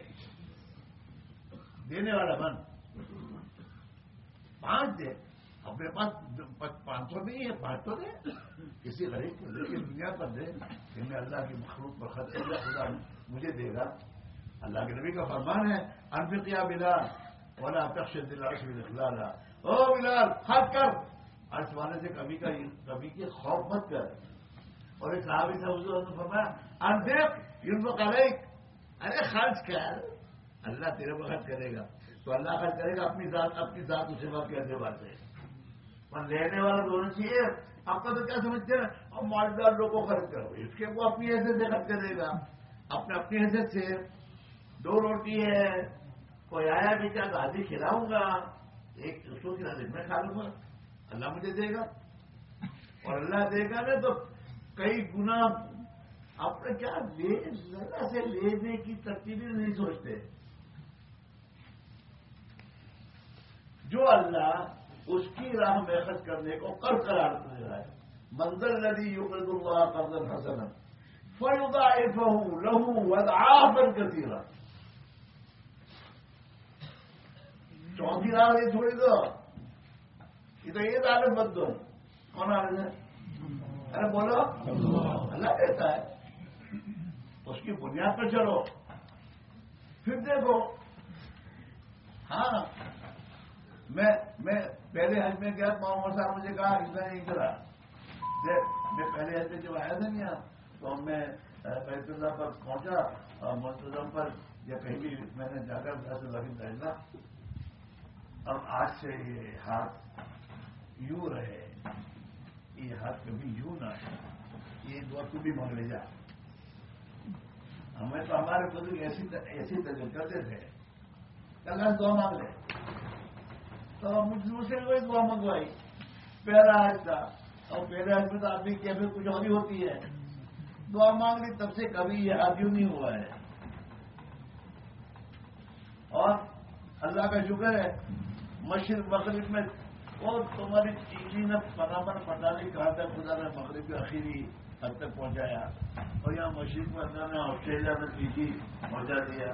دینے والا بن۔ پانچ دے اپنے پاس پانچ سو نہیں ہے، پانچ تو دے کسی غریب کو دے دنیا پر دے۔ کہ میں اللہ کی مخلوق پر خط خدا مجھے دے گا۔ اللہ کے نبی کا فرمان ہے انفقیا بلال والا اکش دلال او بلال، خط کر۔ ارس والے سے کبھی کا کبھی کی خوف مت کر۔ اور ایک صحابی سے حضور فرمایا، انفق یون کرے ارے خرچ کر۔ اللہ تیرے وقت کرے گا۔ تو اللہ خرچ کرے گا، اپنی ذات اپنی ذات اسے بات کے اعتبار سے پر لینے والا دونوں چاہیے۔ آپ کا تو کیا سمجھتے ہیں؟ اور مالدار لوگوں کو خرچ کرو۔ اس کے وہ اپنی حیثیت سے خرچ کرے گا۔ اپنے اپنی حیثیت سے۔ دو روٹی ہے۔ کوئی آیا بھی کیا گادی کھلاؤں گا۔ ایک سو کی دن میں کھا لوں گا۔ اللہ مجھے دے گا۔ اور اللہ دے گا نا تو کئی گنا اپنے کیا، لے سے لینے کی ترتیبیں نہیں سوچتے۔ جو اللہ اس کی راہ میں خرچ کرنے کو کر قرار دے رہا ہے۔ منظر ندی یو اللہ قرض حسن فلدا لہو لہو ود کرتی رہا چوتھی راہ یہ تھوڑی دو یہ تو یہ عالم بد دو۔ کون عالم ہے؟ ارے بولو۔ اللہ کہتا ہے۔ اس کی بنیاد پہ چلو۔ پھر دیکھو۔ ہاں۔ میں میں پہلے حج میں گیا محمد صاحب مجھے کہا، اس میں نہیں چلا. میں پہلے ایسے جب آیا تھا نہیں تو میں بیت اللہ پر پہنچا اور منتظم پر، یا کہیں بھی میں نے جا کر سے لگی پہننا اب آج سے یہ ہاتھ یوں رہے، یہ ہاتھ کبھی یوں نہ یہ دعا تو بھی مانگ لے جا۔ ہمیں تو ہمارے بزرگ ایسی ایسی تجربے کرتے تھے۔ کل دعا مانگ لے۔ تو مجھ سے کوئی دعا منگوائی۔ پہلا آج تھا اور پہلے آج میں تو آدمی کی پھر کچھ اور ہی ہوتی ہے۔ دعا مانگ لی تب سے کبھی یہ ہاتھ نہیں ہوا ہے۔ اور اللہ کا شکر ہے، مشرق مغرب میں اور تمہاری چیزی نے پنامن پتا نہیں کہا تھا خدا نے مغرب کی اخیری حد تک پہنچایا۔ اور یہاں مشرق میں اللہ نے آسٹریلیا میں چیزی پہنچا دیا۔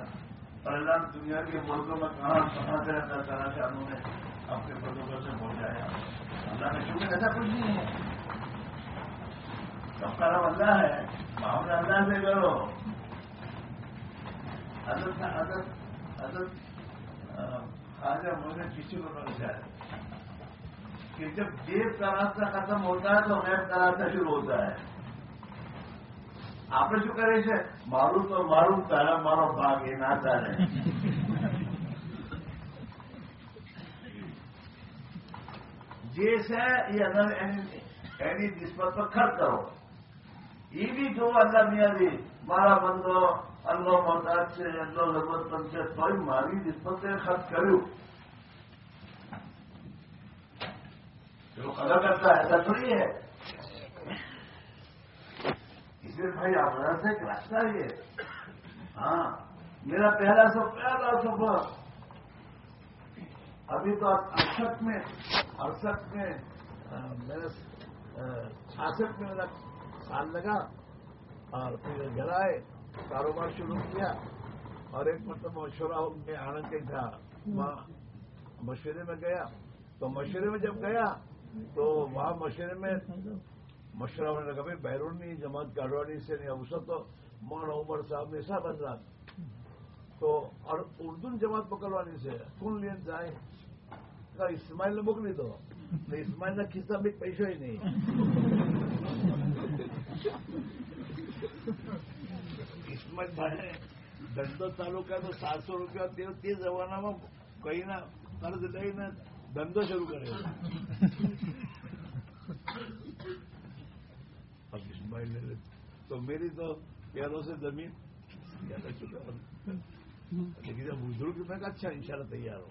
اور اللہ نے دنیا کے ملکوں میں کہاں کہاں سے رہتا طرح سے انہوں نے اپنے بزرگوں سے پہنچایا اللہ نے شکر ایسا کچھ نہیں ہے سب کا نام اللہ ہے معاملہ اللہ سے کرو حضرت حضرت حضرت خواجہ مجھے کسی کو پہنچا ہے کہ جب دیو کا راستہ ختم ہوتا ہے تو غیب کا راستہ شروع ہوتا ہے آپ نے شو کرے سے معروف تو معروف تارا مارو باغ یہ نہ تارے جیسے یہ اندر اینی یعنی نسبت پر خرچ کرو۔ یہ بھی جو اللہ میاں دی مارا بندو، اللہ محتاج سے اللہ ضرورت مند سے تو ماری نسبت سے خرچ کرو۔ جو قدر کرتا ہے، ایسا تھوڑی ہے۔ اس لیے بھائی آپ سے ایک راستہ یہ ہاں میرا پہلا سو پہلا سفر ابھی تو اڑسٹھ میں اڑسٹھ میں میرا چھاسٹھ میں میرا سال لگا اور پھر گھر آئے، کاروبار شروع کیا اور ایک مطلب مشورہ میں آنند کے تھا وہاں مشورے میں گیا۔ تو مشورے میں جب گیا تو وہاں مشورے میں مشورہ ہونے لگا بھائی بیرونی جماعت کاروانی سے نہیں، اب تو مولانا عمر صاحب نے سب بندہ تو اور اردو جماعت پکڑوانی سے کون لین جائے اسماعیل نے موکلی دو اسماعیل نے کھینچا بھی پیسہ ہی نہیں۔ اسماعیل بھائی دھندو چالو کا تو سات سو روپیہ تے زمانہ میں کہیں نہ قرض شروع کرے۔ اب اسماعیل نے تو میری تو پیروں سے زمین لیکن جب بزرگ میں کہا اچھا انشاءاللہ تیار ہو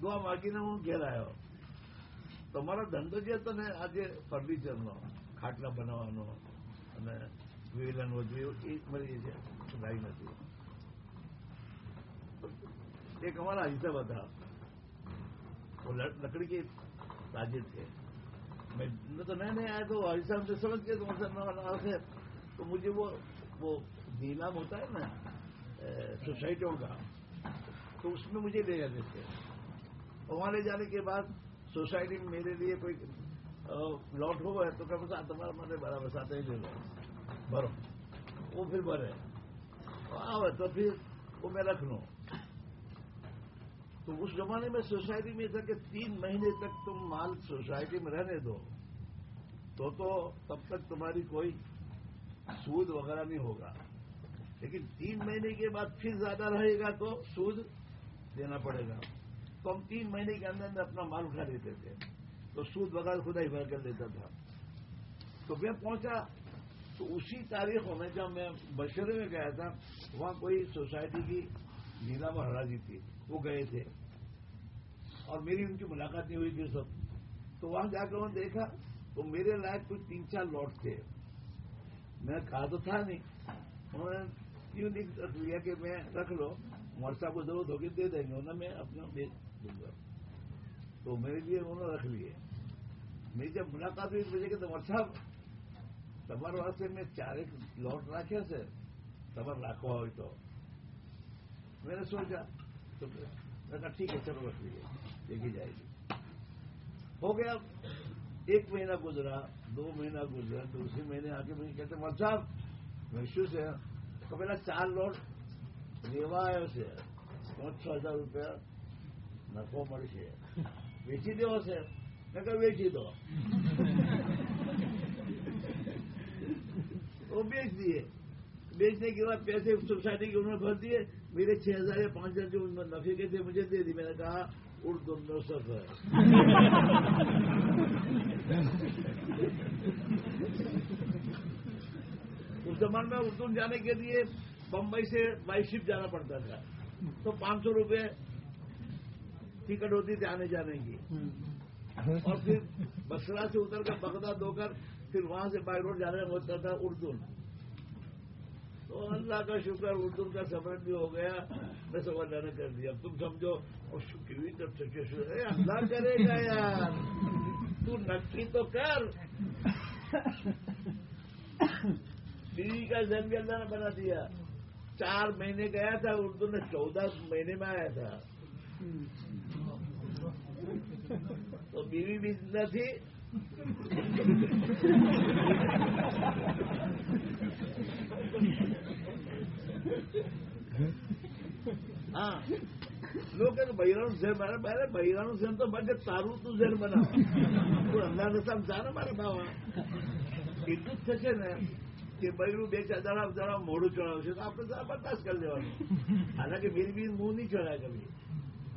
દુઆ માગીને હું ઘેર આવ્યો તમારો ધંધો જે હતો ને આજે ફર્નિચરનો ખાટલા બનાવવાનો અને ટુ વ્હીલરનો જે એ મળી છે લાઈ નથી ایک ہمارا حصہ تھا۔ وہ لکڑی کے تاجر تھے۔ میں تو نئے نئے آئے تو حاجی صاحب سے سمجھ کے تو مسلمان تو مجھے وہ وہ نیلام ہوتا ہے نا سوسائٹیوں کا، تو اس میں مجھے لے جاتے تھے۔ وہاں لے جانے کے بعد سوسائٹی میں میرے لیے کوئی لوٹ ہو گئے تو کم ساتھ تمہارا مطلب بڑا بساتے لے لو۔ بھرو وہ پھر بھرے تو پھر وہ میں رکھ لوں۔ تو اس زمانے میں سوسائٹی میں تھا کہ تین مہینے تک تم مال سوسائٹی میں رہنے دو، تو تو تب تک تمہاری کوئی سود وغیرہ نہیں ہوگا۔ لیکن تین مہینے کے بعد پھر زیادہ رہے گا تو سود دینا پڑے گا۔ تو ہم تین مہینے کے اندر اندر اپنا مال اٹھا لیتے تھے۔ تو سود وغیرہ خدا ہی بھر کر لیتا تھا۔ تو میں پہنچا، تو اسی تاریخ میں جب میں بشرے میں گیا تھا، وہاں کوئی سوسائٹی کی نیلا مہاراجی تھی۔ وہ گئے تھے۔ اور میری ان کی ملاقات نہیں ہوئی تھی سب۔ تو وہاں جا کر انہوں نے دیکھا تو میرے لائق کچھ تین چار لوٹ تھے۔ میں کہا تو تھا نہیں۔ انہوں نے کیوں نہیں لیا کہ میں رکھ لو مرسا کو ضرورت ہوگی دے دیں گے۔ انہوں میں اپنا بیچ دوں گا۔ تو میرے لیے انہوں نے رکھ لیے۔ میری جب ملاقات ہوئی مجھے کہ تمر صاحب تمہار واسطے میں چار ایک لوٹ رکھے سر تمر راکھو ہوئی تو۔ میں نے سوچا تو ٹھیک ہے، چلو رکھ لیجیے دیکھی جائے گی۔ ہو گیا، ایک مہینہ گزرا، دو مہینہ گزرا، تو اسی مہینے آ کے مجھے کہتے ہیں مرد صاحب محسوس سے تو میرا چار لوٹ ریوا ہے اسے۔ پانچ چھ ہزار روپیہ نفو مڑ سے ویچی دو اسے۔ میں کہ بیچی دو۔ (laughs) وہ بیچ دیے۔ بیچنے کے بعد پیسے سوسائٹی کے انہوں نے بھر دیے میرے چھ ہزار یا پانچ ہزار جو نفے کے تھے مجھے دے دی؟ میں نے کہا، اردو میں سب ہے۔ (laughs) اس زمان میں اردو جانے کے لیے بمبئی سے بائی شپ جانا پڑتا تھا۔ تو پانچ سو روپے ٹکٹ ہوتی تھی آنے جانے کی۔ اور پھر بسرا سے اتر کر بغداد ہو کر پھر وہاں سے بائی روڈ جانا ہوتا تھا اردو۔ اللہ کا شکر اردو کا سفر بھی ہو گیا۔ میں سب اللہ نے کر دیا۔ تم سمجھو، اور شکر جب سے اللہ کرے گا یار۔ تو نقی تو کر۔ بیوی کا جنگ بھی اللہ نے بنا دیا۔ چار مہینے گیا تھا، اردو نے چودہ مہینے میں آیا تھا۔ تو بیوی بھی نہ تھی۔ ہاں۔ لوگ بہیروں سے میرا میرے بہیروں سے تو بچے تارو تو زیر تو اللہ نے سمجھا نا મારા બાવા એટલું જ થશે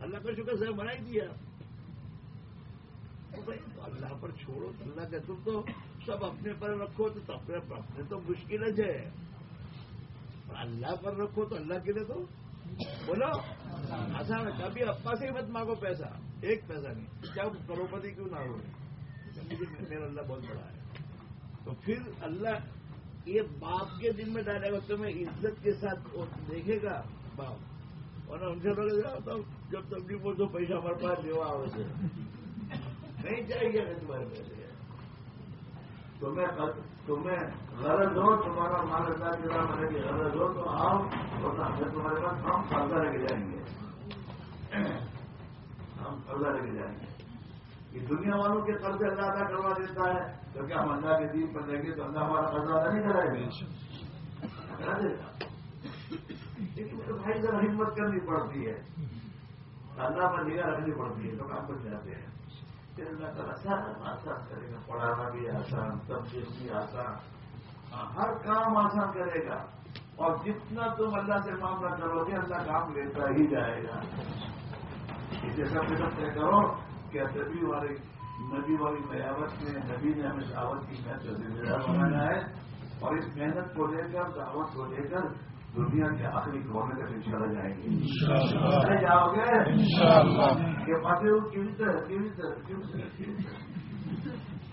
اللہ کا شکر صاحب بنائی دیا۔ اللہ پر چھوڑو، اللہ کہ تم تو سب اپنے پر رکھو، تو اپنے تو مشکل ہے اللہ پر رکھو تو اللہ کے لیے دو بولو ایسا اچھا، کبھی اپا سے ہی مت مانگو پیسہ، ایک پیسہ نہیں۔ کیا کروپتی کیوں نہ ہو؟ میرا اللہ بہت بڑا ہے۔ تو پھر اللہ یہ باپ کے دن میں ڈالے گا تمہیں عزت کے ساتھ دیکھے گا باپ۔ اور ان سے بولے جب تم بھی بول دو پیسہ بھر پاس دیوا ہو سے نہیں چاہیے تمہارے پیسے۔ تمہیں تمہیں غرض ہو، تمہارا مال ادا جڑا کرنے کی غرض ہو تو آؤ اور ہمیں تمہارے پاس ہم پردہ لے کے جائیں گے۔ ہم پردہ لے کے جائیں گے۔ یہ دنیا والوں کے قرضے اللہ ادا کروا دیتا ہے تو کیا ہم اللہ کے دین پر لیں گے تو اللہ ہمارا قرضہ ادا نہیں کرائے گا۔ کرا دے گا لیکن تو بھائی ذرا ہمت کرنی پڑتی ہے۔ اللہ پر نگاہ رکھنی پڑتی ہے، تو کام کو جاتے ہیں۔ اللہ تعالیٰ سارا آسان کرے گا پڑھانا بھی آسان تبدیل بھی آسان ہر کام آسان کرے گا اور جتنا تم اللہ سے معاملہ کرو گے، اللہ کام لیتا ہی جائے گا۔ جیسا سب طے کرو کہ نبی والی نبی والی میاوت میں نبی نے ہمیں دعوت کی محنت کا بنایا ہے، اور اس محنت کو لے کر، دعوت کو لے کر دنیا کے آخری کونے تک ان شاء اللہ جائیں گے جاؤ گے یہ پتے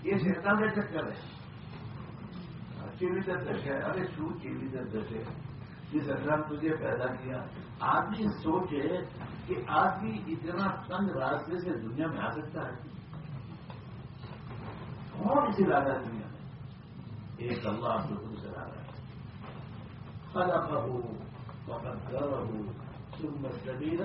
یہ شیطان کا چکر ہے۔ چیلی دش ہے ارے شو چیلی دردش ہے جس اگر تجھے پیدا کیا آدمی سوچے کہ آدمی اتنا تنگ راستے سے دنیا میں آ سکتا ہے۔ کون اسے لاتا دنیا میں؟ ایک اللہ آپ کو دوسرا رہا ہے۔ خلقه وقدره ثم السبيل.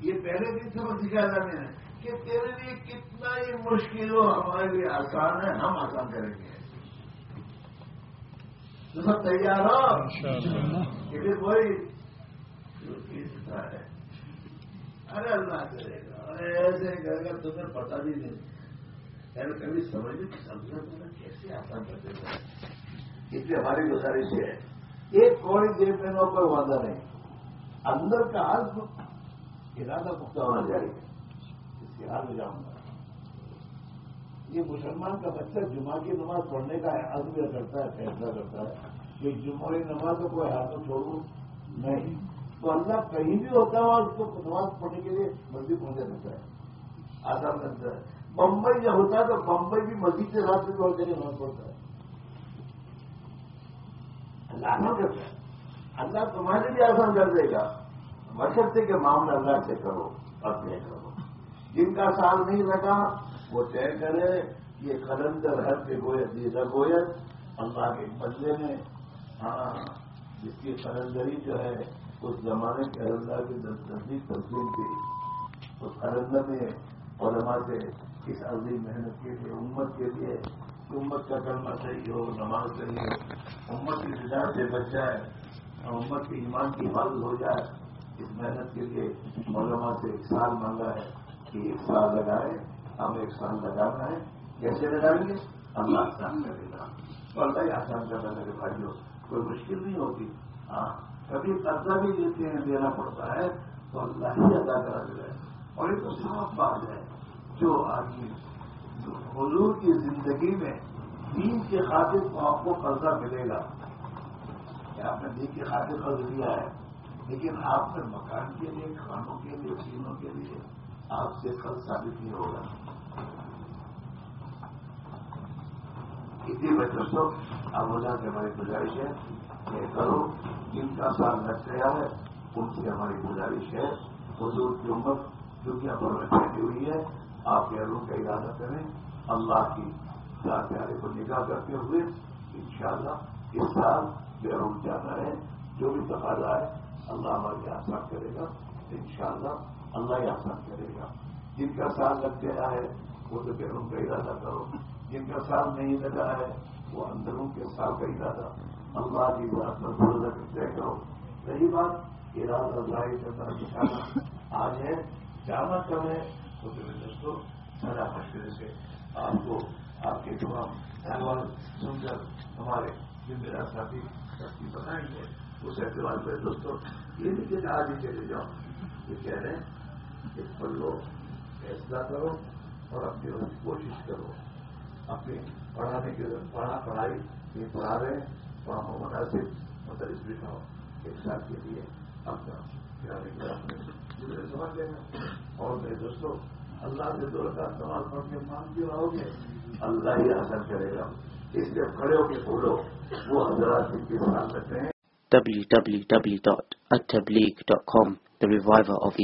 یہ پہلے بھی سبق دکھایا میں کہ تیرے لیے کتنا ہی مشکل ہو ہمارے لیے آسان ہے ہم آسان کریں گے۔ تو سب تیار ہو؟ یہ کوئی ہے ارے اللہ کرے گا ارے ایسے کرے گا تمہیں پتا بھی نہیں۔ کبھی سمجھ سمجھا سمجھا اس لیے ہماری گزارش ہے ایک کوڑی دیر میں نو کوئی وعدہ نہیں۔ اندر کا عزم ارادہ پختہ ہونا چاہیے۔ اس کی حال میں جاؤں گا۔ یہ مسلمان کا بچہ جمعہ کی نماز پڑھنے کا عزم کرتا ہے، فیصلہ کرتا ہے کہ جمعہ کی نماز کو کوئی ہاتھوں چھوڑوں۔ نہیں۔ تو اللہ کہیں بھی ہوتا ہے اور اس کو نماز پڑھنے کے لیے مسجد پہنچا دیتا ہے۔ آسان کرتا ہے۔ بمبئی جب ہوتا ہے تو بمبئی بھی مسجد کے ساتھ سے اور جگہ ہونا پڑتا ہے اللہ نہ کرتا ہے اللہ تمہارے لیے آسان کر دے گا بشرطے کے معاملہ اللہ سے کرو اور طے کرو جن کا سال نہیں لگا وہ طے کرے یہ کلندر ہر پہ گویت یہ رگویت اللہ کے بدلے میں ہاں جس کی کلندری جو ہے اس زمانے کے اللہ کی تصدیق تسلیم اس کلندر نے علماء سے اس عظیم محنت کے لیے امت کے لیے امت کا کرنا صحیح ہو، نماز صحیح ہو، امت کی سجا سے بچ جائے اور امت کے ایمان کی حفاظت ہو جائے، اس محنت کے لیے علماء سے ایک سال مانگا ہے کہ ایک سال لگائے، ہم ایک سال لگانا ہے۔ کیسے لگائیں گے؟ اللہ آسان کرے گا۔ تو اللہ ہی آسان کرنا میرے بھائیوں، کوئی مشکل نہیں ہوتی۔ ہاں کبھی قرضہ بھی دیتے ہیں، دینا پڑتا ہے تو اللہ ہی ادا کرا دے اور یہ تو صاف بات ہے۔ جو آدمی حضور کی زندگی میں دین کے خاطر تو آپ کو قرضہ ملے گا، کہ آپ نے دین کے خاطر قرض لیا ہے، لیکن آپ نے مکان کے لیے، کھانوں کے لیے چینوں کے لیے آپ سے قرض ثابت نہیں ہوگا۔ اسی وجہ سے اب اللہ سے ہماری گزارش ہے کہ کرو جن کا سال لگ گیا ہے، ان سے ہماری گزارش ہے۔ حضور کی عمر دنیا بھر میں پھیلی ہوئی ہے آپ کے کا ارادہ کریں، اللہ کی چار پیارے کو نگاہ کرتے ہوئے انشاءاللہ اس سال بیرون جانا ہے، جو بھی تقاضا ہے، اللہ ہمارے آسان کرے گا۔ انشاءاللہ اللہ ہی آسان کرے گا۔ جن کا سال لگ گیا ہے، وہ تو بیرون کا ارادہ کرو۔ جن کا سال نہیں لگا ہے، وہ اندروں کے سال کا ارادہ۔ اللہ کی بات پر بھروسہ کرتے کرو صحیح بات، ارادہ ظاہر کرنا آج ہے، جانا کم ہے؟ تو پھر دوستوں سارا مشورے سے آپ کو آپ کے تمام احوال سن کر ہمارے جن میرا ساتھی ساتھی بتائیں گے، اس اعتبار پہ دوستوں یہ بھی کہ آج ہی چلے جاؤ۔ یہ کہہ رہے ہیں کہ پڑھ لو، فیصلہ کرو اور اپنی کوشش کرو۔ اپنی پڑھانے کے پڑھا، پڑھائی یہ پڑھا رہے ہیں، وہاں مناسب مدرس بٹھاؤ، ایک سال کے لیے اپنا مجھے سمجھ لینا اور میرے دوستوں اللہ سے دو رکعت سوال پڑھ کے مانگتے رہو گے اللہ ہی آسان کرے گا۔ اس لیے کھڑے ہو کے بولو، وہ حضرات کی کے ساتھ رکھتے ہیں۔ www.attableek.com The Reviver of